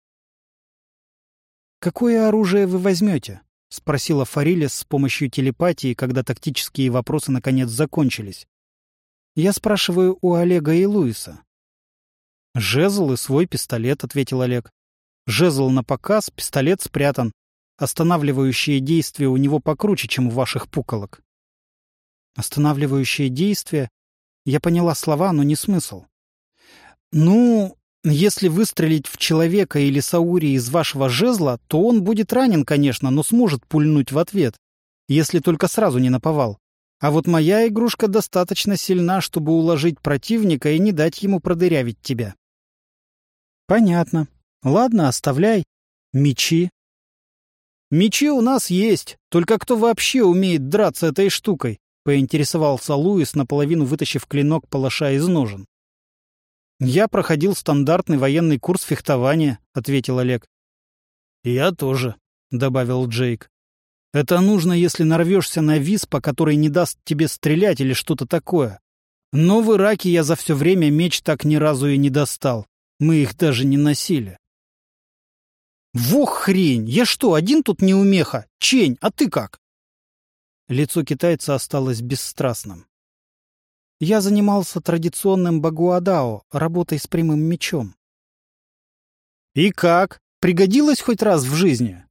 «Какое оружие вы возьмете?» — спросила Фарилис с помощью телепатии, когда тактические вопросы наконец закончились. «Я спрашиваю у Олега и Луиса». «Жезл и свой пистолет», — ответил Олег. Жезл на показ, пистолет спрятан. Останавливающее действие у него покруче, чем у ваших пуколок. Останавливающее действие? Я поняла слова, но не смысл. Ну, если выстрелить в человека или Саури из вашего жезла, то он будет ранен, конечно, но сможет пульнуть в ответ, если только сразу не наповал. А вот моя игрушка достаточно сильна, чтобы уложить противника и не дать ему продырявить тебя. Понятно. Ладно, оставляй. Мечи. Мечи у нас есть, только кто вообще умеет драться этой штукой? Поинтересовался Луис, наполовину вытащив клинок палаша из ножен. «Я проходил стандартный военный курс фехтования», — ответил Олег. «Я тоже», — добавил Джейк. «Это нужно, если нарвешься на виспа, который не даст тебе стрелять или что-то такое. Но в Ираке я за все время меч так ни разу и не достал. Мы их даже не носили». «Вох хрень! Я что, один тут неумеха? Чень, а ты как?» Лицо китайца осталось бесстрастным. Я занимался традиционным багуадао, работой с прямым мечом. «И как? Пригодилось хоть раз в жизни?»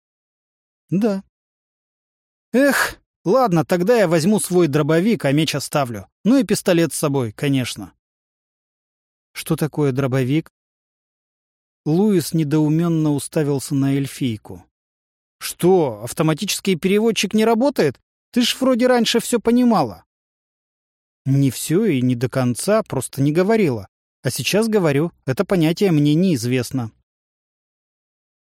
«Да». «Эх, ладно, тогда я возьму свой дробовик, а меч оставлю. Ну и пистолет с собой, конечно». «Что такое дробовик?» Луис недоуменно уставился на эльфийку. «Что, автоматический переводчик не работает? Ты ж вроде раньше все понимала». «Не все и не до конца, просто не говорила. А сейчас говорю, это понятие мне неизвестно».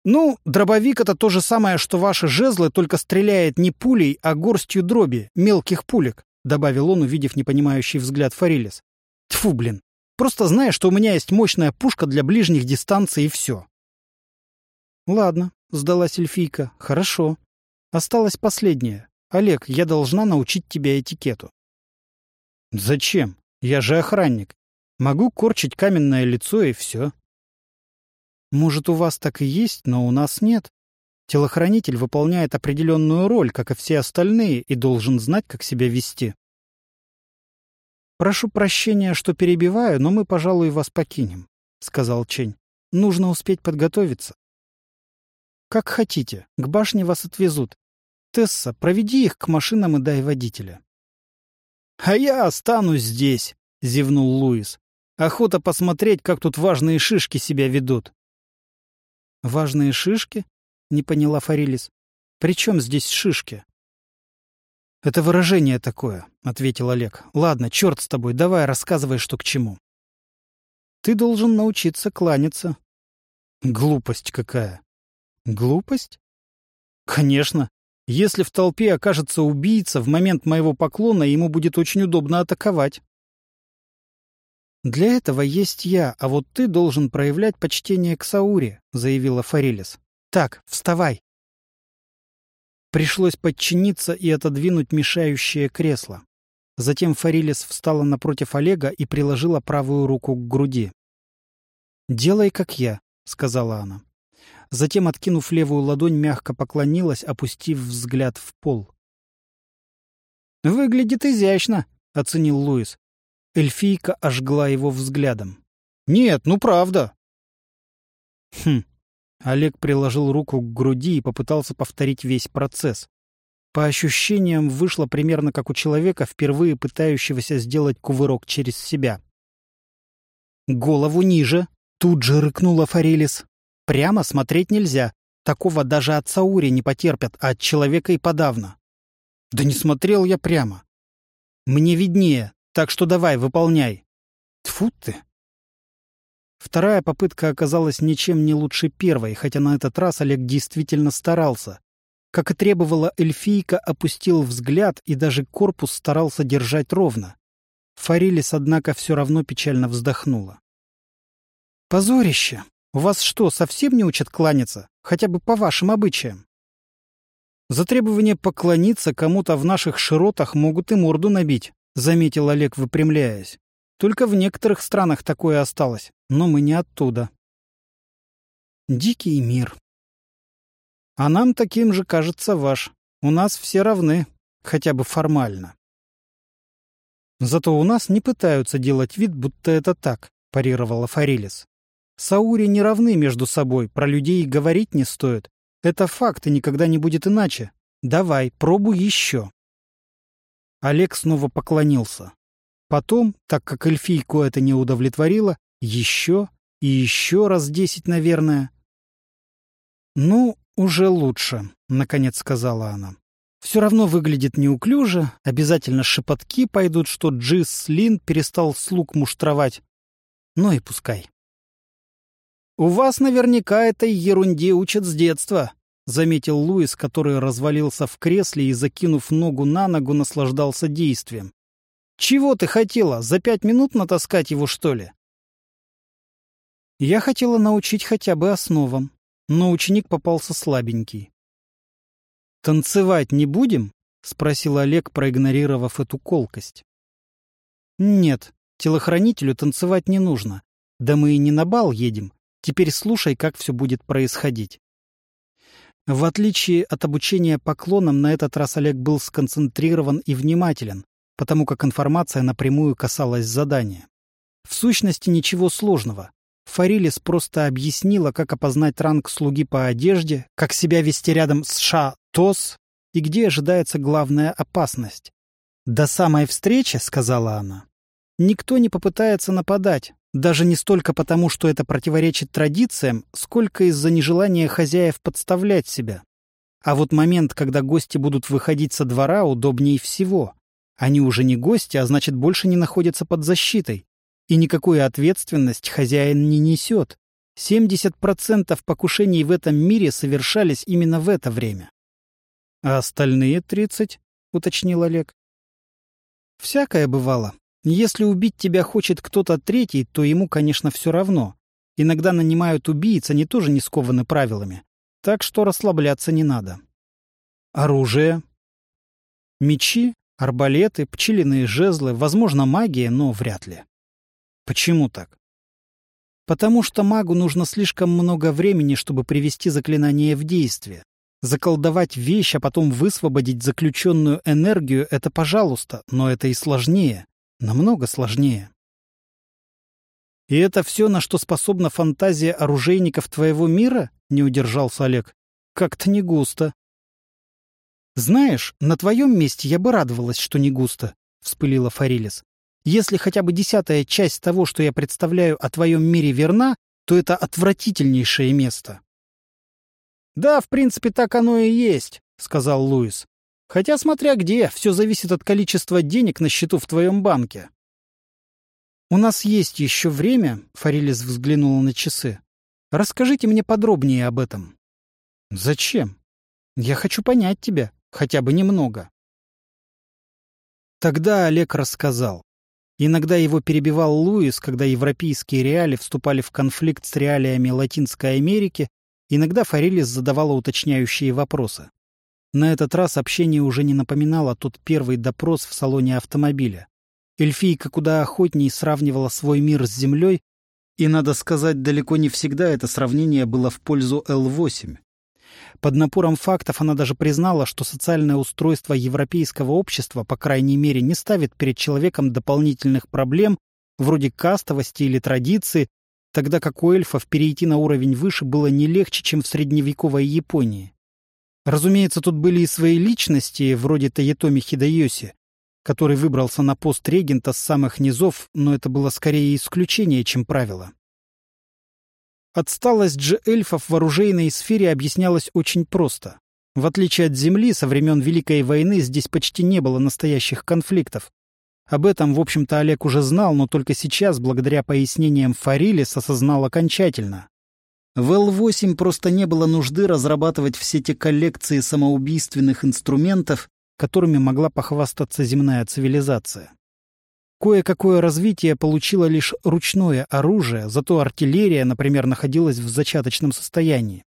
«Ну, дробовик — это то же самое, что ваши жезлы, только стреляет не пулей, а горстью дроби, мелких пулек», — добавил он, увидев непонимающий взгляд Форелис. «Тьфу, блин, Просто зная, что у меня есть мощная пушка для ближних дистанций и все. Ладно, сдалась эльфийка. Хорошо. Осталось последнее. Олег, я должна научить тебя этикету. Зачем? Я же охранник. Могу корчить каменное лицо и все. Может, у вас так и есть, но у нас нет. Телохранитель выполняет определенную роль, как и все остальные, и должен знать, как себя вести. «Прошу прощения, что перебиваю, но мы, пожалуй, вас покинем», — сказал Чень. «Нужно успеть подготовиться». «Как хотите. К башне вас отвезут. Тесса, проведи их к машинам и дай водителя». «А я останусь здесь», — зевнул Луис. «Охота посмотреть, как тут важные шишки себя ведут». «Важные шишки?» — не поняла Фарилис. «При чем здесь шишки?» «Это выражение такое», — ответил Олег. «Ладно, черт с тобой, давай рассказывай, что к чему». «Ты должен научиться кланяться». «Глупость какая». «Глупость?» «Конечно. Если в толпе окажется убийца, в момент моего поклона ему будет очень удобно атаковать». «Для этого есть я, а вот ты должен проявлять почтение к Сауре», — заявила Фарилис. «Так, вставай». Пришлось подчиниться и отодвинуть мешающее кресло. Затем Фарилис встала напротив Олега и приложила правую руку к груди. «Делай, как я», — сказала она. Затем, откинув левую ладонь, мягко поклонилась, опустив взгляд в пол. «Выглядит изящно», — оценил Луис. Эльфийка ожгла его взглядом. «Нет, ну правда». «Хм, Олег приложил руку к груди и попытался повторить весь процесс. По ощущениям, вышло примерно как у человека, впервые пытающегося сделать кувырок через себя. Голову ниже. Тут же рыкнула Форелис. Прямо смотреть нельзя. Такого даже от Саури не потерпят, а от человека и подавно. Да не смотрел я прямо. Мне виднее, так что давай, выполняй. Тфу ты. Вторая попытка оказалась ничем не лучше первой, хотя на этот раз Олег действительно старался. Как и требовала эльфийка, опустил взгляд и даже корпус старался держать ровно. Фарилис, однако, все равно печально вздохнула. «Позорище! Вас что, совсем не учат кланяться? Хотя бы по вашим обычаям?» «За требование поклониться кому-то в наших широтах могут и морду набить», — заметил Олег, выпрямляясь. «Только в некоторых странах такое осталось, но мы не оттуда». «Дикий мир», а нам таким же кажется ваш. У нас все равны, хотя бы формально. Зато у нас не пытаются делать вид, будто это так, парировала Фарилис. Саури не равны между собой, про людей говорить не стоит. Это факт и никогда не будет иначе. Давай, пробуй еще. Олег снова поклонился. Потом, так как эльфийку это не удовлетворило, еще и еще раз десять, наверное. Ну, «Уже лучше», — наконец сказала она. «Все равно выглядит неуклюже, обязательно шепотки пойдут, что Джис Лин перестал слуг муштровать. Ну и пускай». «У вас наверняка этой ерунде учат с детства», — заметил Луис, который развалился в кресле и, закинув ногу на ногу, наслаждался действием. «Чего ты хотела? За пять минут натаскать его, что ли?» «Я хотела научить хотя бы основам», но ученик попался слабенький. «Танцевать не будем?» — спросил Олег, проигнорировав эту колкость. «Нет, телохранителю танцевать не нужно. Да мы и не на бал едем. Теперь слушай, как все будет происходить». В отличие от обучения поклонам, на этот раз Олег был сконцентрирован и внимателен, потому как информация напрямую касалась задания. В сущности, ничего сложного. Фарилис просто объяснила, как опознать ранг слуги по одежде, как себя вести рядом с Ша-Тос и где ожидается главная опасность. «До самой встречи», — сказала она, — «никто не попытается нападать, даже не столько потому, что это противоречит традициям, сколько из-за нежелания хозяев подставлять себя. А вот момент, когда гости будут выходить со двора, удобнее всего. Они уже не гости, а значит, больше не находятся под защитой. И никакую ответственность хозяин не несет. 70% покушений в этом мире совершались именно в это время. «А остальные 30?» — уточнил Олег. «Всякое бывало. Если убить тебя хочет кто-то третий, то ему, конечно, все равно. Иногда нанимают убийц, они тоже не скованы правилами. Так что расслабляться не надо. Оружие. Мечи, арбалеты, пчелиные жезлы, возможно, магия, но вряд ли. Почему так? Потому что магу нужно слишком много времени, чтобы привести заклинание в действие. Заколдовать вещь, а потом высвободить заключенную энергию — это пожалуйста, но это и сложнее. Намного сложнее. «И это все, на что способна фантазия оружейников твоего мира?» — не удержался Олег. «Как-то не густо». «Знаешь, на твоем месте я бы радовалась, что не густо», — вспылила Фарилис. Если хотя бы десятая часть того, что я представляю о твоем мире верна, то это отвратительнейшее место. «Да, в принципе, так оно и есть», — сказал Луис. «Хотя, смотря где, все зависит от количества денег на счету в твоем банке». «У нас есть еще время», — Фарилис взглянула на часы. «Расскажите мне подробнее об этом». «Зачем? Я хочу понять тебя, хотя бы немного». Тогда Олег рассказал. Иногда его перебивал Луис, когда европейские реали вступали в конфликт с реалиями Латинской Америки, иногда Форелис задавала уточняющие вопросы. На этот раз общение уже не напоминало тот первый допрос в салоне автомобиля. Эльфийка куда охотнее сравнивала свой мир с Землей, и, надо сказать, далеко не всегда это сравнение было в пользу Л-8. Под напором фактов она даже признала, что социальное устройство европейского общества, по крайней мере, не ставит перед человеком дополнительных проблем, вроде кастовости или традиции, тогда как у эльфов перейти на уровень выше было не легче, чем в средневековой Японии. Разумеется, тут были и свои личности, вроде Таятоми Хидайоси, который выбрался на пост регента с самых низов, но это было скорее исключение, чем правило. Отсталость же эльфов в оружейной сфере объяснялась очень просто. В отличие от Земли, со времен Великой войны здесь почти не было настоящих конфликтов. Об этом, в общем-то, Олег уже знал, но только сейчас, благодаря пояснениям Фарилис, осознал окончательно. В Л-8 просто не было нужды разрабатывать все те коллекции самоубийственных инструментов, которыми могла похвастаться земная цивилизация. Кое-какое развитие получило лишь ручное оружие, зато артиллерия, например, находилась в зачаточном состоянии.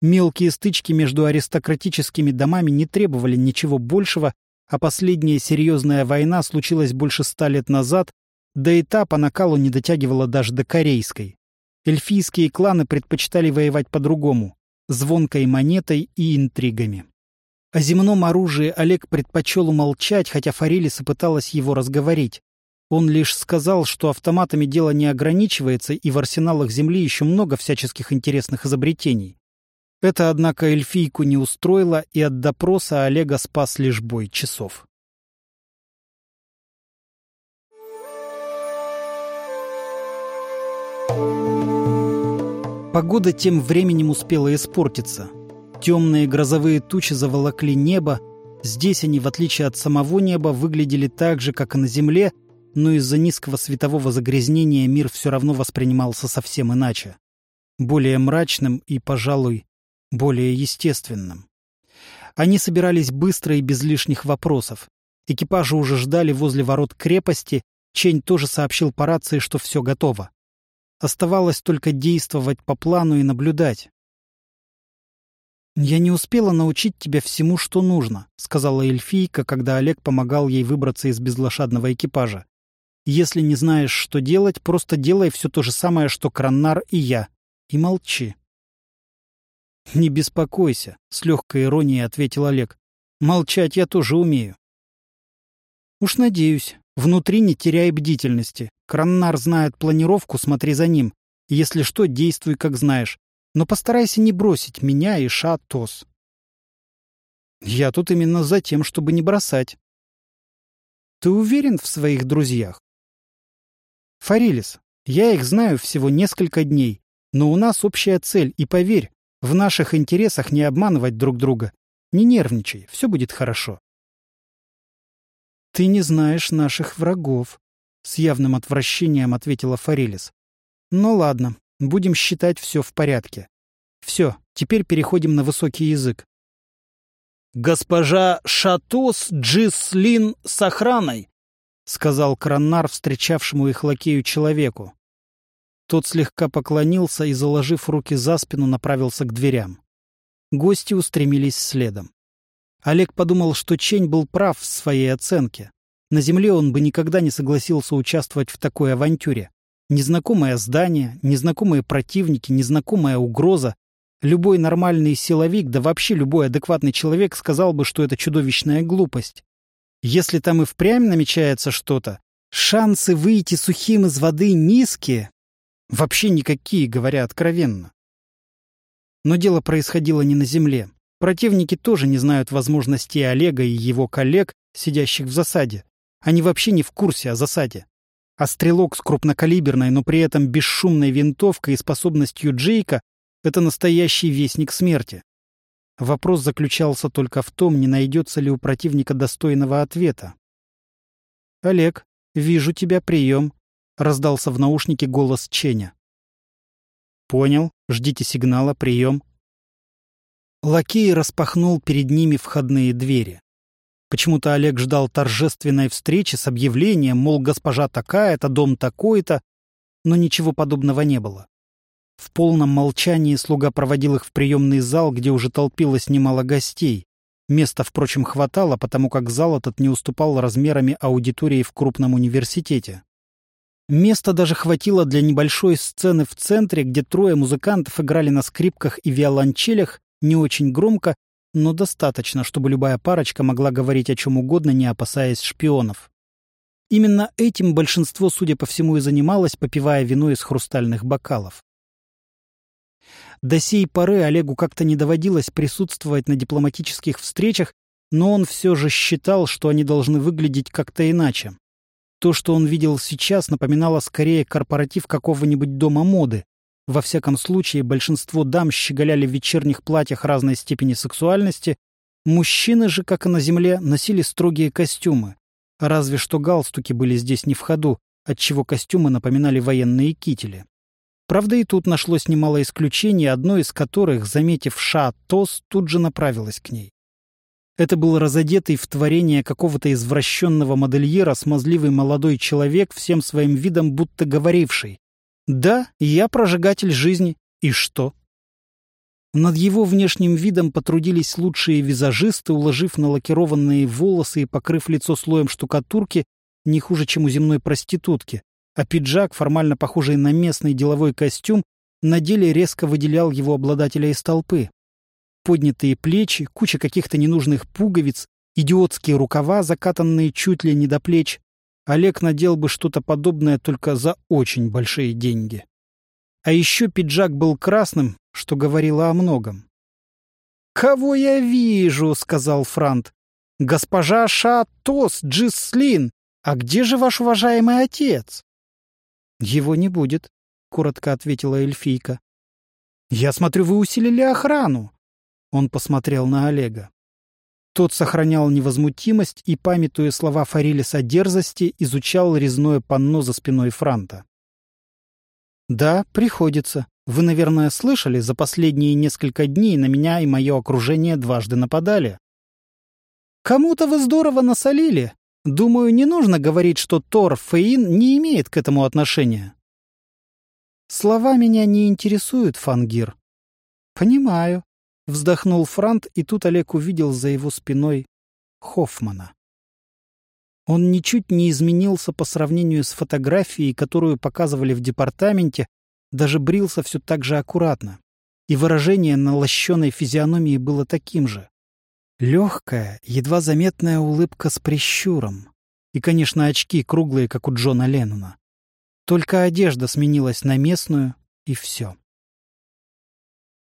Мелкие стычки между аристократическими домами не требовали ничего большего, а последняя серьезная война случилась больше ста лет назад, да и та по накалу не дотягивала даже до корейской. Эльфийские кланы предпочитали воевать по-другому — звонкой монетой и интригами. О земном оружии Олег предпочел умолчать, хотя Фарилиса пыталась его разговорить. Он лишь сказал, что автоматами дело не ограничивается, и в арсеналах Земли еще много всяческих интересных изобретений. Это, однако, эльфийку не устроило, и от допроса Олега спас лишь бой часов. Погода тем временем успела испортиться. Темные грозовые тучи заволокли небо. Здесь они, в отличие от самого неба, выглядели так же, как и на Земле, но из-за низкого светового загрязнения мир все равно воспринимался совсем иначе. Более мрачным и, пожалуй, более естественным. Они собирались быстро и без лишних вопросов. Экипажи уже ждали возле ворот крепости, Чень тоже сообщил по рации, что все готово. Оставалось только действовать по плану и наблюдать. «Я не успела научить тебя всему, что нужно», — сказала эльфийка, когда Олег помогал ей выбраться из безлошадного экипажа. «Если не знаешь, что делать, просто делай все то же самое, что Краннар и я. И молчи». «Не беспокойся», — с легкой иронией ответил Олег. «Молчать я тоже умею». «Уж надеюсь. Внутри не теряй бдительности. Краннар знает планировку, смотри за ним. Если что, действуй, как знаешь. Но постарайся не бросить меня и Ша-Тос. Я тут именно за тем, чтобы не бросать. Ты уверен в своих друзьях? Фарилис, я их знаю всего несколько дней, но у нас общая цель, и поверь, в наших интересах не обманывать друг друга. Не нервничай, все будет хорошо. Ты не знаешь наших врагов, с явным отвращением ответила Фарилис. Ну ладно, Будем считать все в порядке. Все, теперь переходим на высокий язык. «Госпожа Шатос Джислин с охраной», — сказал Краннар встречавшему их лакею человеку. Тот слегка поклонился и, заложив руки за спину, направился к дверям. Гости устремились следом. Олег подумал, что Чень был прав в своей оценке. На земле он бы никогда не согласился участвовать в такой авантюре. Незнакомое здание, незнакомые противники, незнакомая угроза. Любой нормальный силовик, да вообще любой адекватный человек сказал бы, что это чудовищная глупость. Если там и впрямь намечается что-то, шансы выйти сухим из воды низкие. Вообще никакие, говоря откровенно. Но дело происходило не на земле. Противники тоже не знают возможностей Олега и его коллег, сидящих в засаде. Они вообще не в курсе о засаде а стрелок с крупнокалиберной, но при этом бесшумной винтовкой и способностью Джейка — это настоящий вестник смерти. Вопрос заключался только в том, не найдется ли у противника достойного ответа. «Олег, вижу тебя, прием», — раздался в наушнике голос Ченя. «Понял, ждите сигнала, прием». Лакей распахнул перед ними входные двери. Почему-то Олег ждал торжественной встречи с объявлением, мол, госпожа такая-то, дом такой-то, но ничего подобного не было. В полном молчании слуга проводил их в приемный зал, где уже толпилось немало гостей. Места, впрочем, хватало, потому как зал этот не уступал размерами аудитории в крупном университете. Места даже хватило для небольшой сцены в центре, где трое музыкантов играли на скрипках и виолончелях не очень громко но достаточно, чтобы любая парочка могла говорить о чем угодно, не опасаясь шпионов. Именно этим большинство, судя по всему, и занималось, попивая вино из хрустальных бокалов. До сей поры Олегу как-то не доводилось присутствовать на дипломатических встречах, но он все же считал, что они должны выглядеть как-то иначе. То, что он видел сейчас, напоминало скорее корпоратив какого-нибудь дома моды. Во всяком случае, большинство дам щеголяли в вечерних платьях разной степени сексуальности, мужчины же, как и на земле, носили строгие костюмы. Разве что галстуки были здесь не в ходу, отчего костюмы напоминали военные кители. Правда, и тут нашлось немало исключений, одно из которых, заметив Ша Тос, тут же направилась к ней. Это был разодетый в творение какого-то извращенного модельера смазливый молодой человек, всем своим видом будто говоривший «Да, я прожигатель жизни. И что?» Над его внешним видом потрудились лучшие визажисты, уложив на лакированные волосы и покрыв лицо слоем штукатурки не хуже, чем у земной проститутки, а пиджак, формально похожий на местный деловой костюм, на деле резко выделял его обладателя из толпы поднятые плечи, куча каких-то ненужных пуговиц, идиотские рукава, закатанные чуть ли не до плеч. Олег надел бы что-то подобное только за очень большие деньги. А еще пиджак был красным, что говорило о многом. «Кого я вижу?» — сказал Франт. «Госпожа Шатос Джислин, а где же ваш уважаемый отец?» «Его не будет», — коротко ответила эльфийка. «Я смотрю, вы усилили охрану. Он посмотрел на Олега. Тот сохранял невозмутимость и, памятуя слова Фарилиса о дерзости, изучал резное панно за спиной Франта. «Да, приходится. Вы, наверное, слышали, за последние несколько дней на меня и мое окружение дважды нападали. Кому-то вы здорово насолили. Думаю, не нужно говорить, что Тор Фейн не имеет к этому отношения. Слова меня не интересуют, Фангир. Понимаю. Вздохнул Франт, и тут Олег увидел за его спиной Хоффмана. Он ничуть не изменился по сравнению с фотографией, которую показывали в департаменте, даже брился все так же аккуратно. И выражение на лощеной физиономии было таким же. Легкая, едва заметная улыбка с прищуром. И, конечно, очки круглые, как у Джона Леннона. Только одежда сменилась на местную, и все.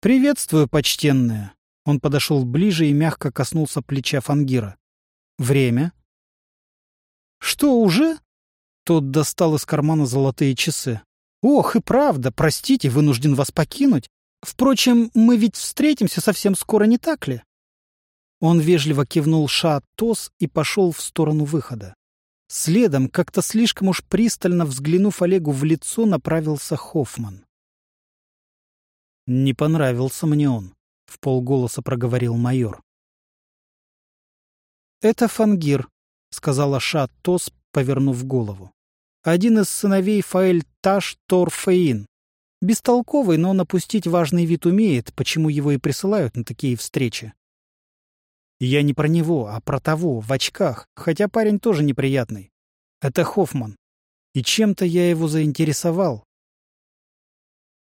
«Приветствую, почтенная!» Он подошел ближе и мягко коснулся плеча Фангира. «Время?» «Что, уже?» Тот достал из кармана золотые часы. «Ох, и правда, простите, вынужден вас покинуть. Впрочем, мы ведь встретимся совсем скоро, не так ли?» Он вежливо кивнул Ша Тос и пошел в сторону выхода. Следом, как-то слишком уж пристально взглянув Олегу в лицо, направился Хоффман. «Не понравился мне он», — в полголоса проговорил майор. «Это Фангир», — сказала Ша Тос, повернув голову. «Один из сыновей Фаэль Таш Торфеин. Бестолковый, но напустить важный вид умеет, почему его и присылают на такие встречи. Я не про него, а про того, в очках, хотя парень тоже неприятный. Это Хоффман. И чем-то я его заинтересовал,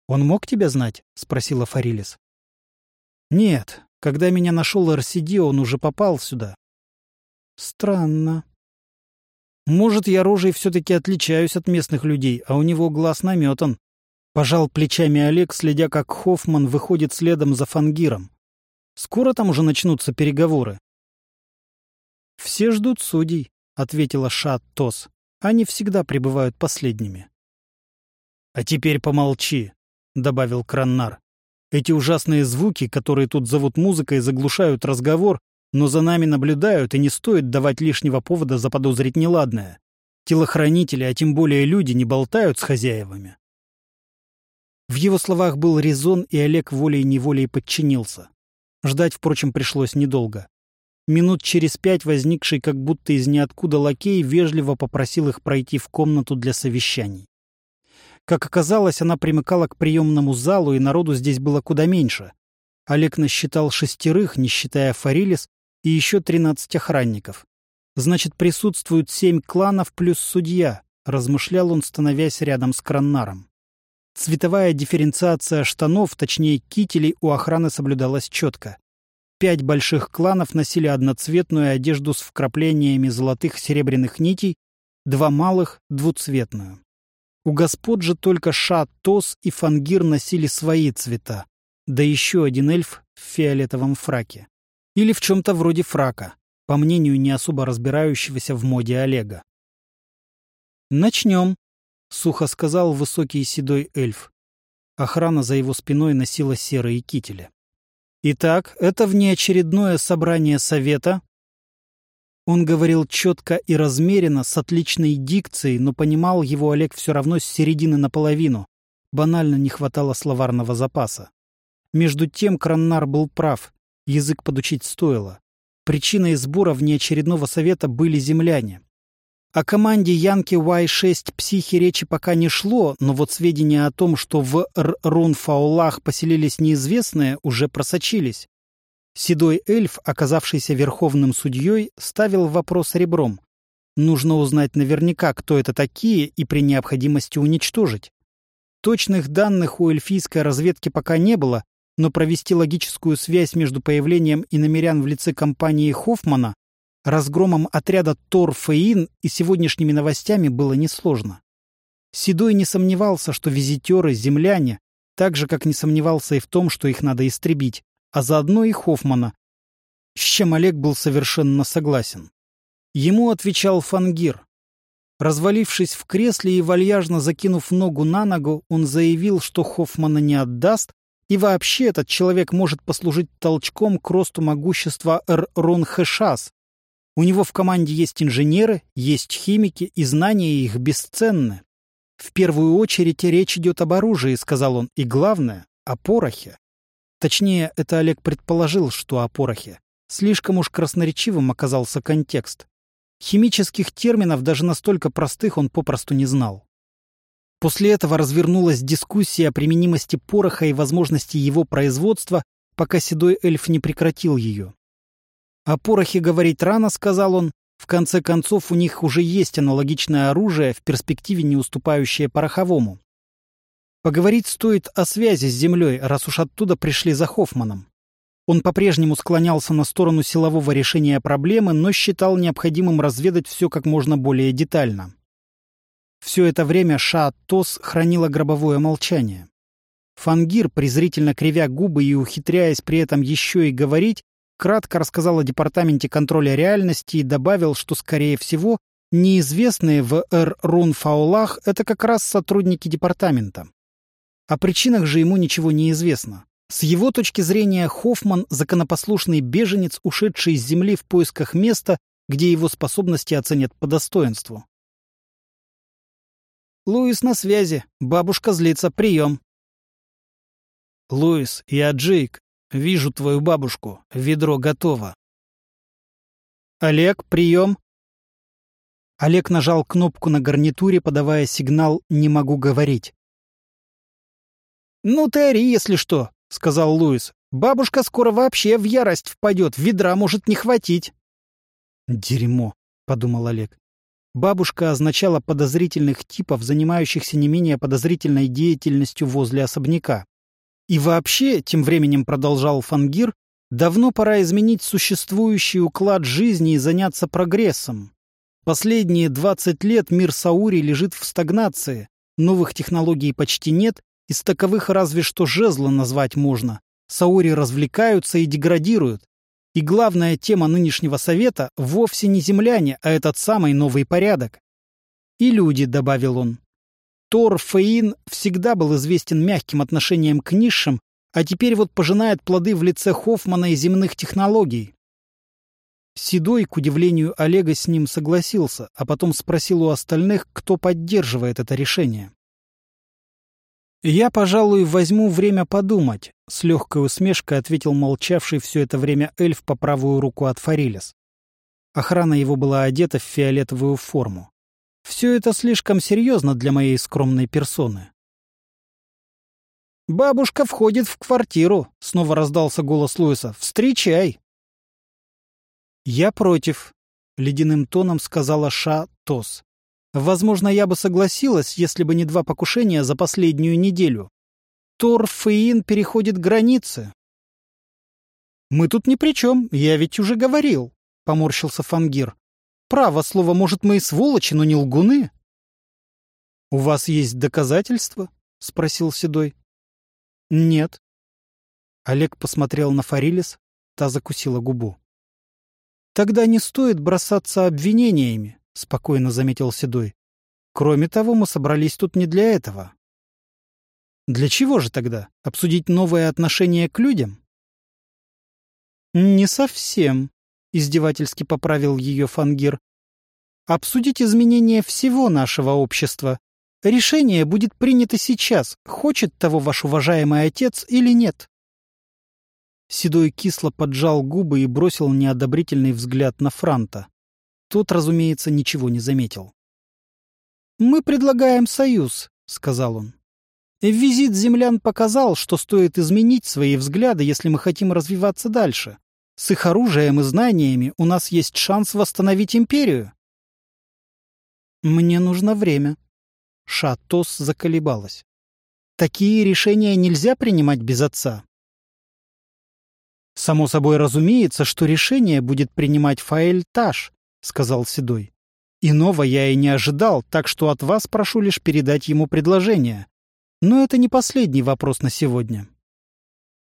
«Он мог тебя знать?» — спросила Фарилис. «Нет. Когда меня нашел РСД, он уже попал сюда». «Странно. Может, я рожей все-таки отличаюсь от местных людей, а у него глаз наметан». Пожал плечами Олег, следя, как Хоффман выходит следом за Фангиром. «Скоро там уже начнутся переговоры». «Все ждут судей», — ответила Шат Тос. «Они всегда прибывают последними». «А теперь помолчи», — добавил Краннар. «Эти ужасные звуки, которые тут зовут музыкой, заглушают разговор, но за нами наблюдают, и не стоит давать лишнего повода заподозрить неладное. Телохранители, а тем более люди, не болтают с хозяевами». В его словах был резон, и Олег волей-неволей подчинился. Ждать, впрочем, пришлось недолго. Минут через пять возникший как будто из ниоткуда лакей вежливо попросил их пройти в комнату для совещаний. Как оказалось, она примыкала к приемному залу, и народу здесь было куда меньше. Олег насчитал шестерых, не считая Фарилис, и еще тринадцать охранников. Значит, присутствуют семь кланов плюс судья, размышлял он, становясь рядом с Краннаром. Цветовая дифференциация штанов, точнее кителей, у охраны соблюдалась четко. Пять больших кланов носили одноцветную одежду с вкраплениями золотых серебряных нитей, два малых — двуцветную. У господ же только Ша, Тос и Фангир носили свои цвета, да еще один эльф в фиолетовом фраке. Или в чем-то вроде фрака. по мнению не особо разбирающегося в моде Олега. «Начнем», — сухо сказал высокий седой эльф. Охрана за его спиной носила серые кители. «Итак, это внеочередное собрание Совета». Он говорил четко и размеренно, с отличной дикцией, но понимал его Олег все равно с середины наполовину. Банально не хватало словарного запаса. Между тем Краннар был прав. Язык подучить стоило. Причиной сбора внеочередного совета были земляне. О команде Янки Y6 психи речи пока не шло, но вот сведения о том, что в Рун-Фаулах поселились неизвестные, уже просочились. Седой эльф, оказавшийся верховным судьей, ставил вопрос ребром. Нужно узнать наверняка, кто это такие, и при необходимости уничтожить. Точных данных у эльфийской разведки пока не было, но провести логическую связь между появлением иномерян в лице компании Хоффмана, разгромом отряда Торфеин и сегодняшними новостями было несложно. Седой не сомневался, что визитеры — земляне, так же, как не сомневался и в том, что их надо истребить, а заодно и Хоффмана, с чем Олег был совершенно согласен. Ему отвечал Фангир. Развалившись в кресле и вальяжно закинув ногу на ногу, он заявил, что Хоффмана не отдаст, и вообще этот человек может послужить толчком к росту могущества Р-Рун-Хэшас. У него в команде есть инженеры, есть химики, и знания их бесценны. В первую очередь речь идет об оружии, сказал он, и главное — о порохе. Точнее, это Олег предположил, что о порохе. Слишком уж красноречивым оказался контекст. Химических терминов, даже настолько простых, он попросту не знал. После этого развернулась дискуссия о применимости пороха и возможности его производства, пока седой эльф не прекратил ее. «О порохе говорить рано», — сказал он. «В конце концов, у них уже есть аналогичное оружие, в перспективе не уступающее пороховому. Поговорить стоит о связи с Землей, раз уж оттуда пришли за Хоффманом. Он по-прежнему склонялся на сторону силового решения проблемы, но считал необходимым разведать все как можно более детально. Все это время Ша-Тос хранила гробовое молчание. Фангир, презрительно кривя губы и ухитряясь при этом еще и говорить, кратко рассказал о департаменте контроля реальности и добавил, что, скорее всего, неизвестные в Эр-Рун-Фаулах — это как раз сотрудники департамента. О причинах же ему ничего не известно. С его точки зрения, Хоффман — законопослушный беженец, ушедший из земли в поисках места, где его способности оценят по достоинству. «Луис на связи. Бабушка злится. Прием». «Луис, я Джейк. Вижу твою бабушку. Ведро готово». «Олег, прием». Олег нажал кнопку на гарнитуре, подавая сигнал «Не могу говорить». «Ну ты ори, если что», — сказал Луис. «Бабушка скоро вообще в ярость впадет, ведра может не хватить». «Дерьмо», — подумал Олег. Бабушка означала подозрительных типов, занимающихся не менее подозрительной деятельностью возле особняка. И вообще, тем временем продолжал Фангир, давно пора изменить существующий уклад жизни и заняться прогрессом. Последние 20 лет мир Саури лежит в стагнации, новых технологий почти нет, из таковых разве что жезла назвать можно. Саури развлекаются и деградируют, и главная тема нынешнего совета вовсе не земляне, а этот самый новый порядок. И люди, добавил он. Тор Фейн всегда был известен мягким отношением к низшим, а теперь вот пожинает плоды в лице Хоффмана и земных технологий. Седой, к удивлению Олега, с ним согласился, а потом спросил у остальных, кто поддерживает это решение. «Я, пожалуй, возьму время подумать», — с легкой усмешкой ответил молчавший все это время эльф по правую руку от Фарилес. Охрана его была одета в фиолетовую форму. Все это слишком серьезно для моей скромной персоны. «Бабушка входит в квартиру», — снова раздался голос Луиса. «Встречай!» «Я против», — ледяным тоном сказала Ша Тос. Возможно, я бы согласилась, если бы не два покушения за последнюю неделю. Торфеин переходит границы. «Мы тут ни при чем, я ведь уже говорил», — поморщился Фангир. «Право слово, может, мы и сволочи, но не лгуны». «У вас есть доказательства?» — спросил Седой. «Нет». Олег посмотрел на Фарилис, та закусила губу. Тогда не стоит бросаться обвинениями, спокойно заметил Седой. Кроме того, мы собрались тут не для этого. Для чего же тогда? Обсудить новые отношения к людям? Не совсем, издевательски поправил ее Фангир. Обсудить изменения всего нашего общества. Решение будет принято сейчас, хочет того ваш уважаемый отец или нет. Седой кисло поджал губы и бросил неодобрительный взгляд на Франта. Тот, разумеется, ничего не заметил. «Мы предлагаем союз», — сказал он. Визит землян показал, что стоит изменить свои взгляды, если мы хотим развиваться дальше. С их оружием и знаниями у нас есть шанс восстановить империю. Мне нужно время. Шатос заколебалась. Такие решения нельзя принимать без отца. Само собой разумеется, что решение будет принимать Фаэль Таш, сказал Седой. Иного я и не ожидал, так что от вас прошу лишь передать ему предложение. Но это не последний вопрос на сегодня.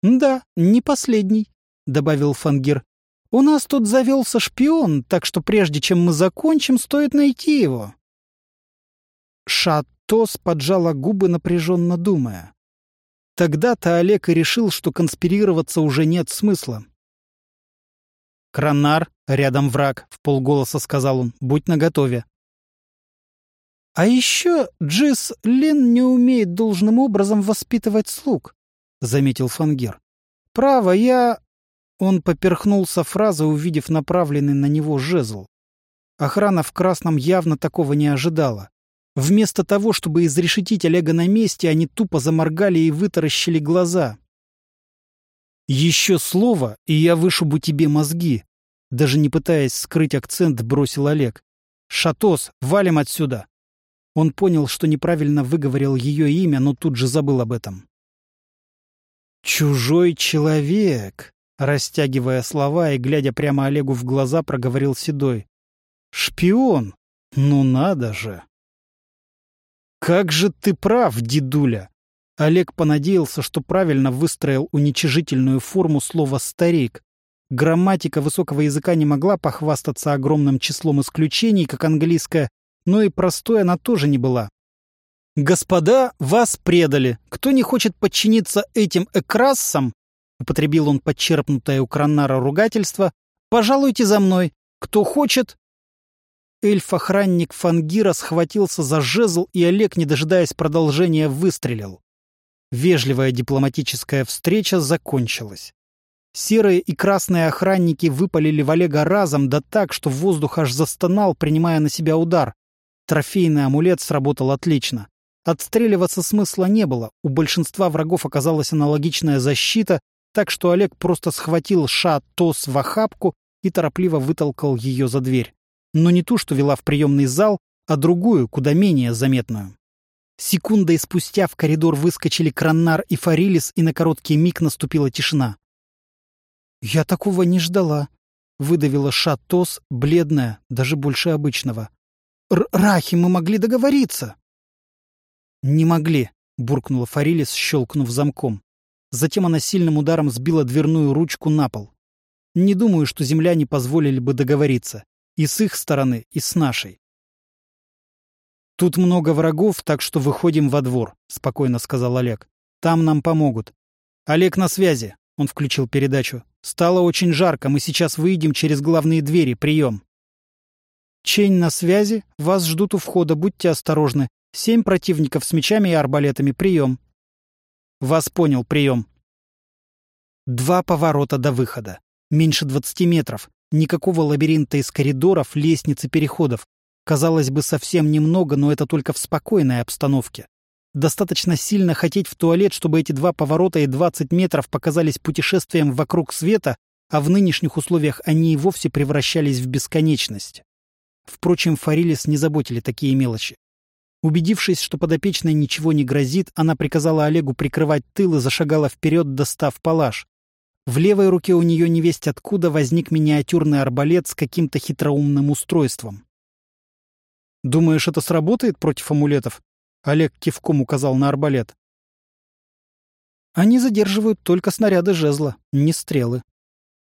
«Да, не последний», — добавил Фангир. «У нас тут завелся шпион, так что прежде чем мы закончим, стоит найти его». Шатос поджала губы, напряженно думая. Тогда-то Олег и решил, что конспирироваться уже нет смысла. «Кранар, рядом враг», — в полголоса сказал он, — «будь наготове». А еще Джис Лин не умеет должным образом воспитывать слуг, — заметил Фангер. Право, я... Он поперхнулся фразой, увидев направленный на него жезл. Охрана в красном явно такого не ожидала. Вместо того, чтобы изрешетить Олега на месте, они тупо заморгали и вытаращили глаза. «Еще слово, и я вышибу тебе мозги», даже не пытаясь скрыть акцент, бросил Олег. «Шатос, валим отсюда!» Он понял, что неправильно выговорил ее имя, но тут же забыл об этом. «Чужой человек!» Растягивая слова и глядя прямо Олегу в глаза, проговорил Седой. «Шпион! Ну надо же!» «Как же ты прав, дедуля!» Олег понадеялся, что правильно выстроил уничижительную форму слова «старик». Грамматика высокого языка не могла похвастаться огромным числом исключений, как английская но и простой она тоже не была. «Господа, вас предали. Кто не хочет подчиниться этим экрассам, употребил он подчерпнутое у Краннара ругательство, пожалуйте за мной. Кто хочет... Эльф-охранник Фангира схватился за жезл, и Олег, не дожидаясь продолжения, выстрелил. Вежливая дипломатическая встреча закончилась. Серые и красные охранники выпалили в Олега разом, да так, что воздух аж застонал, принимая на себя удар. Трофейный амулет сработал отлично. Отстреливаться смысла не было, у большинства врагов оказалась аналогичная защита, так что Олег просто схватил Ша-Тос в охапку и торопливо вытолкал ее за дверь. Но не ту, что вела в приемный зал, а другую, куда менее заметную. Секундой спустя в коридор выскочили Краннар и Фарилис, и на короткий миг наступила тишина. «Я такого не ждала», — выдавила Шатос, бледная, даже больше обычного. Рахи, мы могли договориться. Не могли, буркнула Фарилис, щелкнув замком. Затем она сильным ударом сбила дверную ручку на пол. Не думаю, что земляне позволили бы договориться. И с их стороны, и с нашей. «Тут много врагов, так что выходим во двор», — спокойно сказал Олег. «Там нам помогут». «Олег на связи», — он включил передачу. «Стало очень жарко, мы сейчас выйдем через главные двери, прием». Чень на связи, вас ждут у входа, будьте осторожны. Семь противников с мечами и арбалетами, прием. Вас понял, прием. Два поворота до выхода. Меньше двадцати метров. Никакого лабиринта из коридоров, лестниц и переходов. Казалось бы, совсем немного, но это только в спокойной обстановке. Достаточно сильно хотеть в туалет, чтобы эти два поворота и двадцать метров показались путешествием вокруг света, а в нынешних условиях они и вовсе превращались в бесконечность. Впрочем, Фарилис не заботили такие мелочи. Убедившись, что подопечной ничего не грозит, она приказала Олегу прикрывать тыл и зашагала вперед, достав палаш. В левой руке у нее невесть откуда возник миниатюрный арбалет с каким-то хитроумным устройством. «Думаешь, это сработает против амулетов?» Олег кивком указал на арбалет. «Они задерживают только снаряды жезла, не стрелы».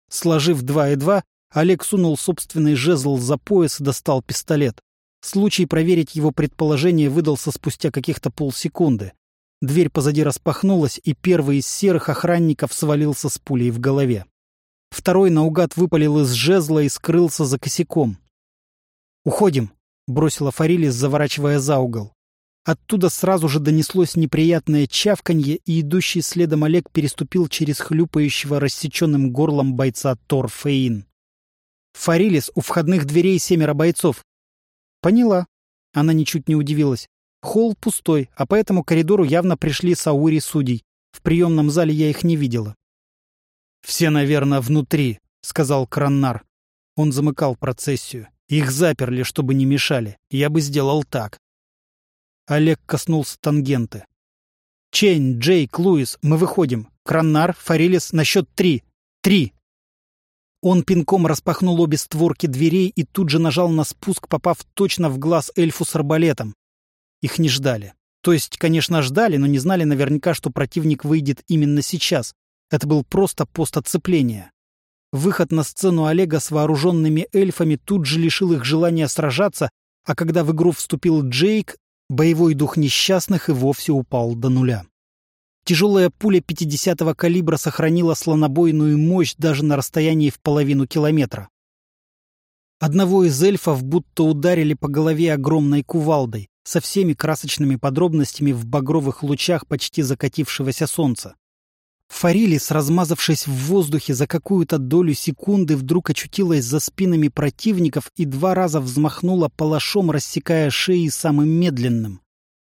Сложив два и два, Олег сунул собственный жезл за пояс и достал пистолет. Случай проверить его предположение выдался спустя каких-то полсекунды. Дверь позади распахнулась, и первый из серых охранников свалился с пулей в голове. Второй наугад выпалил из жезла и скрылся за косяком. «Уходим», — бросила Фарилис, заворачивая за угол. Оттуда сразу же донеслось неприятное чавканье, и идущий следом Олег переступил через хлюпающего рассеченным горлом бойца Торфейн. «Фарилис, у входных дверей семеро бойцов». «Поняла». Она ничуть не удивилась. Холл пустой, а по этому коридору явно пришли саури судей. В приемном зале я их не видела. «Все, наверное, внутри», — сказал Краннар. Он замыкал процессию. Их заперли, чтобы не мешали. Я бы сделал так. Олег коснулся тангенты. «Чейн, Джейк, Луис, мы выходим. Краннар, Фарилис, на счет три. Три!» Он пинком распахнул обе створки дверей и тут же нажал на спуск, попав точно в глаз эльфу с арбалетом. Их не ждали. То есть, конечно, ждали, но не знали наверняка, что противник выйдет именно сейчас. Это был просто пост отцепления. Выход на сцену Олега с вооруженными эльфами тут же лишил их желания сражаться, а когда в игру вступил Джейк, боевой дух несчастных и вовсе упал до нуля. Тяжелая пуля 50-го калибра сохранила слонобойную мощь даже на расстоянии в половину километра. Одного из эльфов будто ударили по голове огромной кувалдой со всеми красочными подробностями в багровых лучах почти закатившегося солнца. Фарилис, размазавшись в воздухе за какую-то долю секунды, вдруг очутилась за спинами противников и два раза взмахнула палашом, рассекая шеи самым медленным.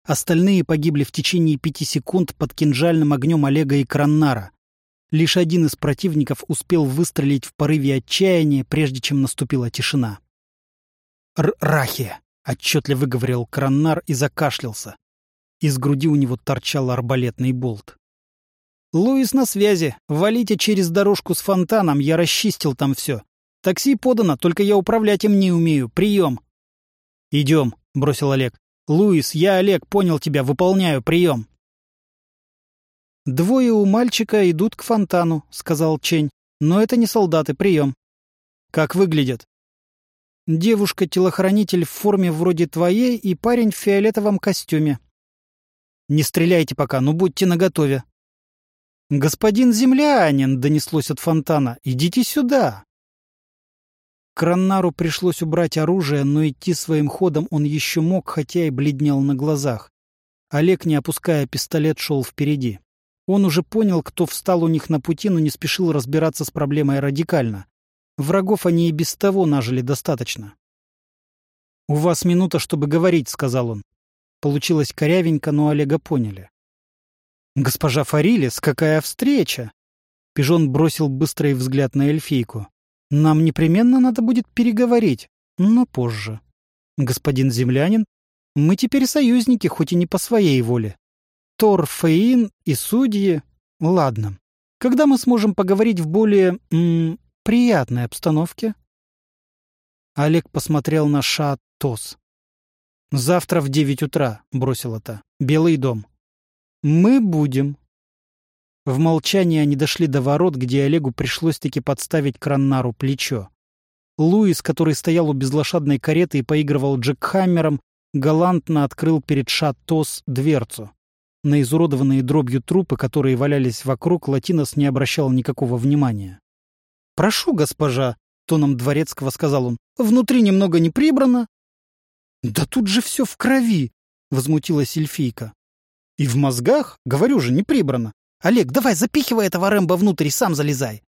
Остальные погибли в течение пяти секунд под кинжальным огнем Олега и Краннара. Лишь один из противников успел выстрелить в порыве отчаяния, прежде чем наступила тишина. «Р-рахи!» Отчетливо выговорил Краннар и закашлялся. Из груди у него торчал арбалетный болт. «Луис на связи. Валите через дорожку с фонтаном, я расчистил там все. Такси подано, только я управлять им не умею. Прием!» «Идем», — бросил Олег. «Луис, я Олег, понял тебя, выполняю, прием!» «Двое у мальчика идут к фонтану», — сказал Чень. «Но это не солдаты, прием». «Как выглядят?» Девушка-телохранитель в форме вроде твоей и парень в фиолетовом костюме. Не стреляйте пока, но будьте наготове. Господин землянин, донеслось от фонтана, идите сюда. Краннару пришлось убрать оружие, но идти своим ходом он еще мог, хотя и бледнел на глазах. Олег, не опуская пистолет, шел впереди. Он уже понял, кто встал у них на пути, но не спешил разбираться с проблемой радикально. Врагов они и без того нажили достаточно. «У вас минута, чтобы говорить», — сказал он. Получилось корявенько, но Олега поняли. «Госпожа Фарилис, какая встреча!» Пижон бросил быстрый взгляд на эльфийку. «Нам непременно надо будет переговорить, но позже. Господин землянин, мы теперь союзники, хоть и не по своей воле. Тор, Фейн и судьи... Ладно. Когда мы сможем поговорить в более... М приятной обстановке. Олег посмотрел на Ша-Тос. «Завтра в девять утра», — бросила та. «Белый дом». «Мы будем». В молчании они дошли до ворот, где Олегу пришлось-таки подставить Краннару плечо. Луис, который стоял у безлошадной кареты и поигрывал джекхаммером, галантно открыл перед Ша-Тос дверцу. На изуродованные дробью трупы, которые валялись вокруг, Латинос не обращал никакого внимания. «Прошу, госпожа», — тоном дворецкого сказал он, — «внутри немного не прибрано». «Да тут же все в крови», — возмутилась эльфийка. «И в мозгах, говорю же, не прибрано. Олег, давай запихивай этого Рэмбо внутрь и сам залезай».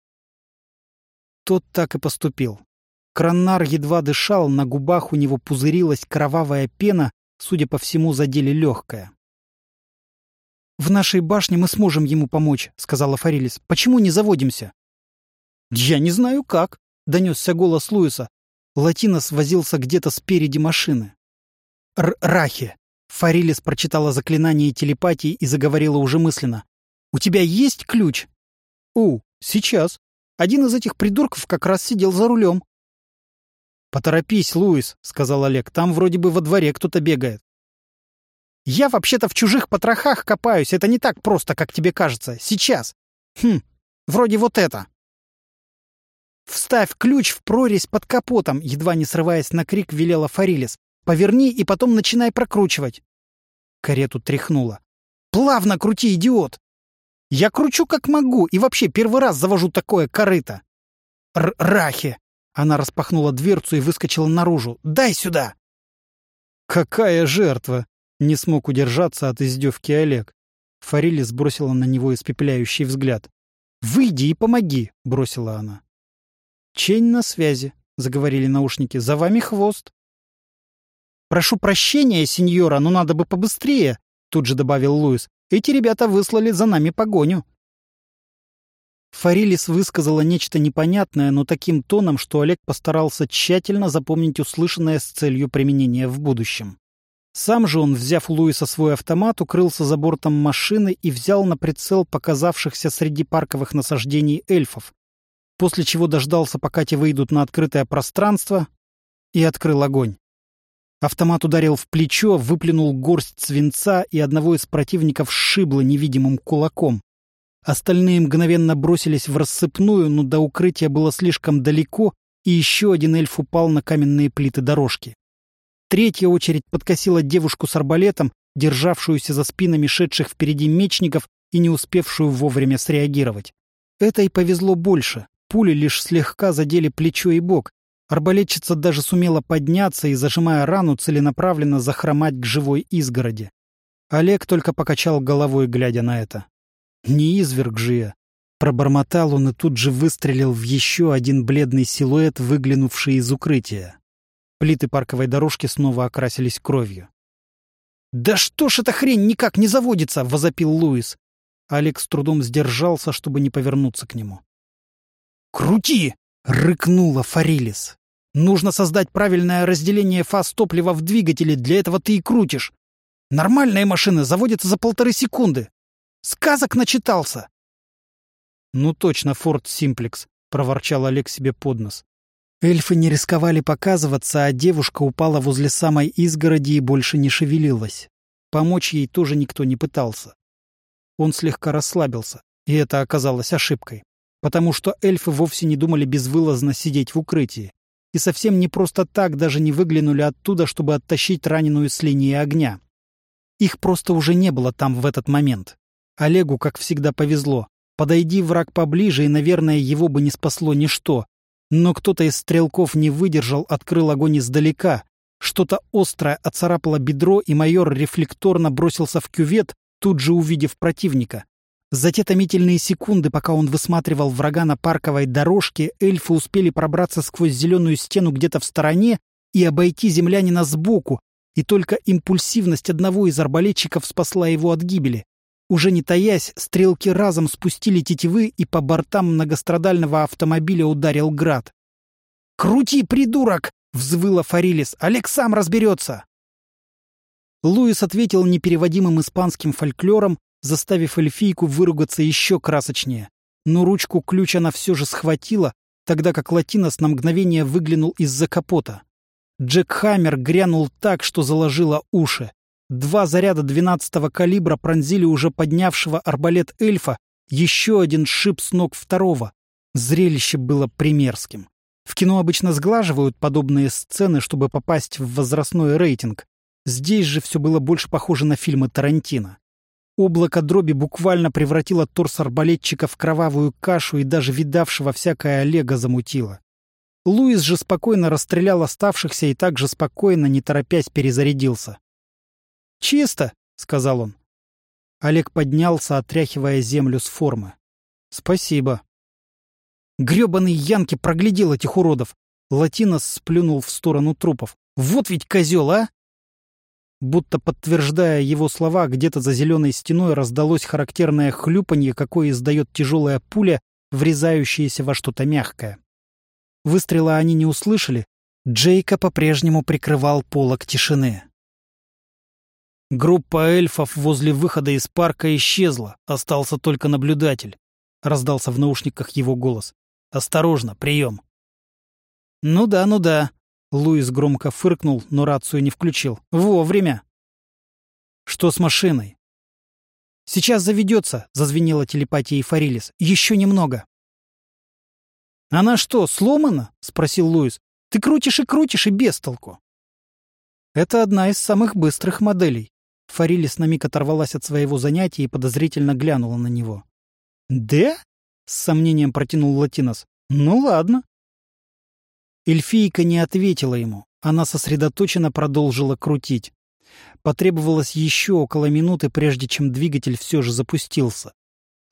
Тот так и поступил. Краннар едва дышал, на губах у него пузырилась кровавая пена, судя по всему, задели легкая. «В нашей башне мы сможем ему помочь», — сказала Фарилис. «Почему не заводимся?» «Я не знаю как», — донесся голос Луиса. Латинос возился где-то спереди машины. Р «Рахи!» — Фарилис прочитала заклинание телепатии и заговорила уже мысленно. «У тебя есть ключ?» «У, сейчас. Один из этих придурков как раз сидел за рулем». «Поторопись, Луис», — сказал Олег. «Там вроде бы во дворе кто-то бегает». «Я вообще-то в чужих потрохах копаюсь. Это не так просто, как тебе кажется. Сейчас. Хм, вроде вот это». «Вставь ключ в прорезь под капотом!» Едва не срываясь на крик, велела Фарилис. «Поверни и потом начинай прокручивать!» Карету тряхнуло. «Плавно крути, идиот!» «Я кручу как могу и вообще первый раз завожу такое корыто!» Р «Рахи!» Она распахнула дверцу и выскочила наружу. «Дай сюда!» «Какая жертва!» — не смог удержаться от издевки Олег. Фарили сбросила на него испепеляющий взгляд. «Выйди и помоги!» — бросила она. «Чень на связи», — заговорили наушники. «За вами хвост». «Прошу прощения, сеньора, но надо бы побыстрее», — тут же добавил Луис. «Эти ребята выслали за нами погоню». Фарилис высказала нечто непонятное, но таким тоном, что Олег постарался тщательно запомнить услышанное с целью применения в будущем. Сам же он, взяв Луиса свой автомат, укрылся за бортом машины и взял на прицел показавшихся среди парковых насаждений эльфов, после чего дождался, пока те выйдут на открытое пространство, и открыл огонь. Автомат ударил в плечо, выплюнул горсть свинца, и одного из противников сшибло невидимым кулаком. Остальные мгновенно бросились в рассыпную, но до укрытия было слишком далеко, и еще один эльф упал на каменные плиты дорожки. Третья очередь подкосила девушку с арбалетом, державшуюся за спинами шедших впереди мечников и не успевшую вовремя среагировать. Это и повезло больше. Пули лишь слегка задели плечо и бок. Арбалетчица даже сумела подняться и, зажимая рану, целенаправленно захромать к живой изгороди. Олег только покачал головой, глядя на это. «Не изверг же я!» Пробормотал он и тут же выстрелил в еще один бледный силуэт, выглянувший из укрытия. Плиты парковой дорожки снова окрасились кровью. «Да что ж эта хрень никак не заводится!» — возопил Луис. Алекс с трудом сдержался, чтобы не повернуться к нему. «Крути!» — рыкнула Фарилис. «Нужно создать правильное разделение фаз топлива в двигателе, для этого ты и крутишь. Нормальные машины заводятся за полторы секунды. Сказок начитался!» «Ну точно, Форд Симплекс», — проворчал Олег себе под нос. Эльфы не рисковали показываться, а девушка упала возле самой изгороди и больше не шевелилась. Помочь ей тоже никто не пытался. Он слегка расслабился, и это оказалось ошибкой потому что эльфы вовсе не думали безвылазно сидеть в укрытии. И совсем не просто так даже не выглянули оттуда, чтобы оттащить раненую с линии огня. Их просто уже не было там в этот момент. Олегу, как всегда, повезло. Подойди враг поближе, и, наверное, его бы не спасло ничто. Но кто-то из стрелков не выдержал, открыл огонь издалека. Что-то острое оцарапало бедро, и майор рефлекторно бросился в кювет, тут же увидев противника. За те томительные секунды, пока он высматривал врага на парковой дорожке, эльфы успели пробраться сквозь зеленую стену где-то в стороне и обойти землянина сбоку, и только импульсивность одного из арбалетчиков спасла его от гибели. Уже не таясь, стрелки разом спустили тетивы, и по бортам многострадального автомобиля ударил град. «Крути, придурок!» — взвыла Фарилис. «Олег сам разберется!» Луис ответил непереводимым испанским фольклором, заставив эльфийку выругаться еще красочнее. Но ручку ключ она все же схватила, тогда как Латинос на мгновение выглянул из-за капота. Джек Хаммер грянул так, что заложило уши. Два заряда двенадцатого калибра пронзили уже поднявшего арбалет эльфа, еще один шип с ног второго. Зрелище было примерским. В кино обычно сглаживают подобные сцены, чтобы попасть в возрастной рейтинг. Здесь же все было больше похоже на фильмы Тарантино. Облако дроби буквально превратило торс арбалетчика в кровавую кашу и даже видавшего всякое Олега замутило. Луис же спокойно расстрелял оставшихся и также спокойно, не торопясь, перезарядился. «Чисто!» — сказал он. Олег поднялся, отряхивая землю с формы. «Спасибо». Грёбаный Янки проглядел этих уродов. Латинос сплюнул в сторону трупов. «Вот ведь козел, а! Будто подтверждая его слова, где-то за зеленой стеной раздалось характерное хлюпанье, какое издает тяжелая пуля, врезающаяся во что-то мягкое. Выстрела они не услышали. Джейка по-прежнему прикрывал полок тишины. Группа эльфов возле выхода из парка исчезла, остался только наблюдатель. Раздался в наушниках его голос. «Осторожно, прием!» «Ну да, ну да», Луис громко фыркнул, но рацию не включил. «Вовремя!» «Что с машиной?» «Сейчас заведется», — зазвенела телепатия Фарилис. «Еще немного». «Она что, сломана?» — спросил Луис. «Ты крутишь и крутишь, и без толку». Это одна из самых быстрых моделей. Фарилис на миг оторвалась от своего занятия и подозрительно глянула на него. «Да?» — с сомнением протянул Латинос. «Ну ладно». Эльфийка не ответила ему. Она сосредоточенно продолжила крутить. Потребовалось еще около минуты, прежде чем двигатель все же запустился.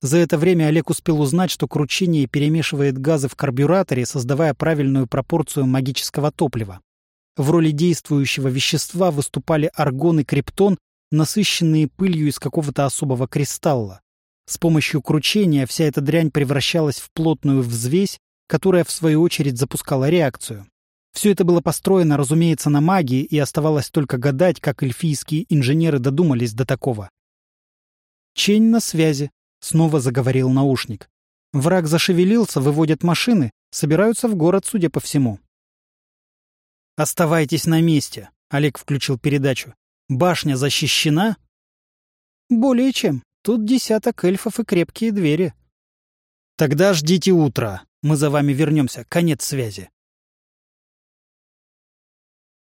За это время Олег успел узнать, что кручение перемешивает газы в карбюраторе, создавая правильную пропорцию магического топлива. В роли действующего вещества выступали аргон и криптон, насыщенные пылью из какого-то особого кристалла. С помощью кручения вся эта дрянь превращалась в плотную взвесь, которая в свою очередь запускала реакцию. Все это было построено, разумеется, на магии, и оставалось только гадать, как эльфийские инженеры додумались до такого. «Чень на связи», — снова заговорил наушник. «Враг зашевелился, выводят машины, собираются в город, судя по всему». «Оставайтесь на месте», — Олег включил передачу. «Башня защищена?» «Более чем. Тут десяток эльфов и крепкие двери». «Тогда ждите утра. Мы за вами вернемся. Конец связи».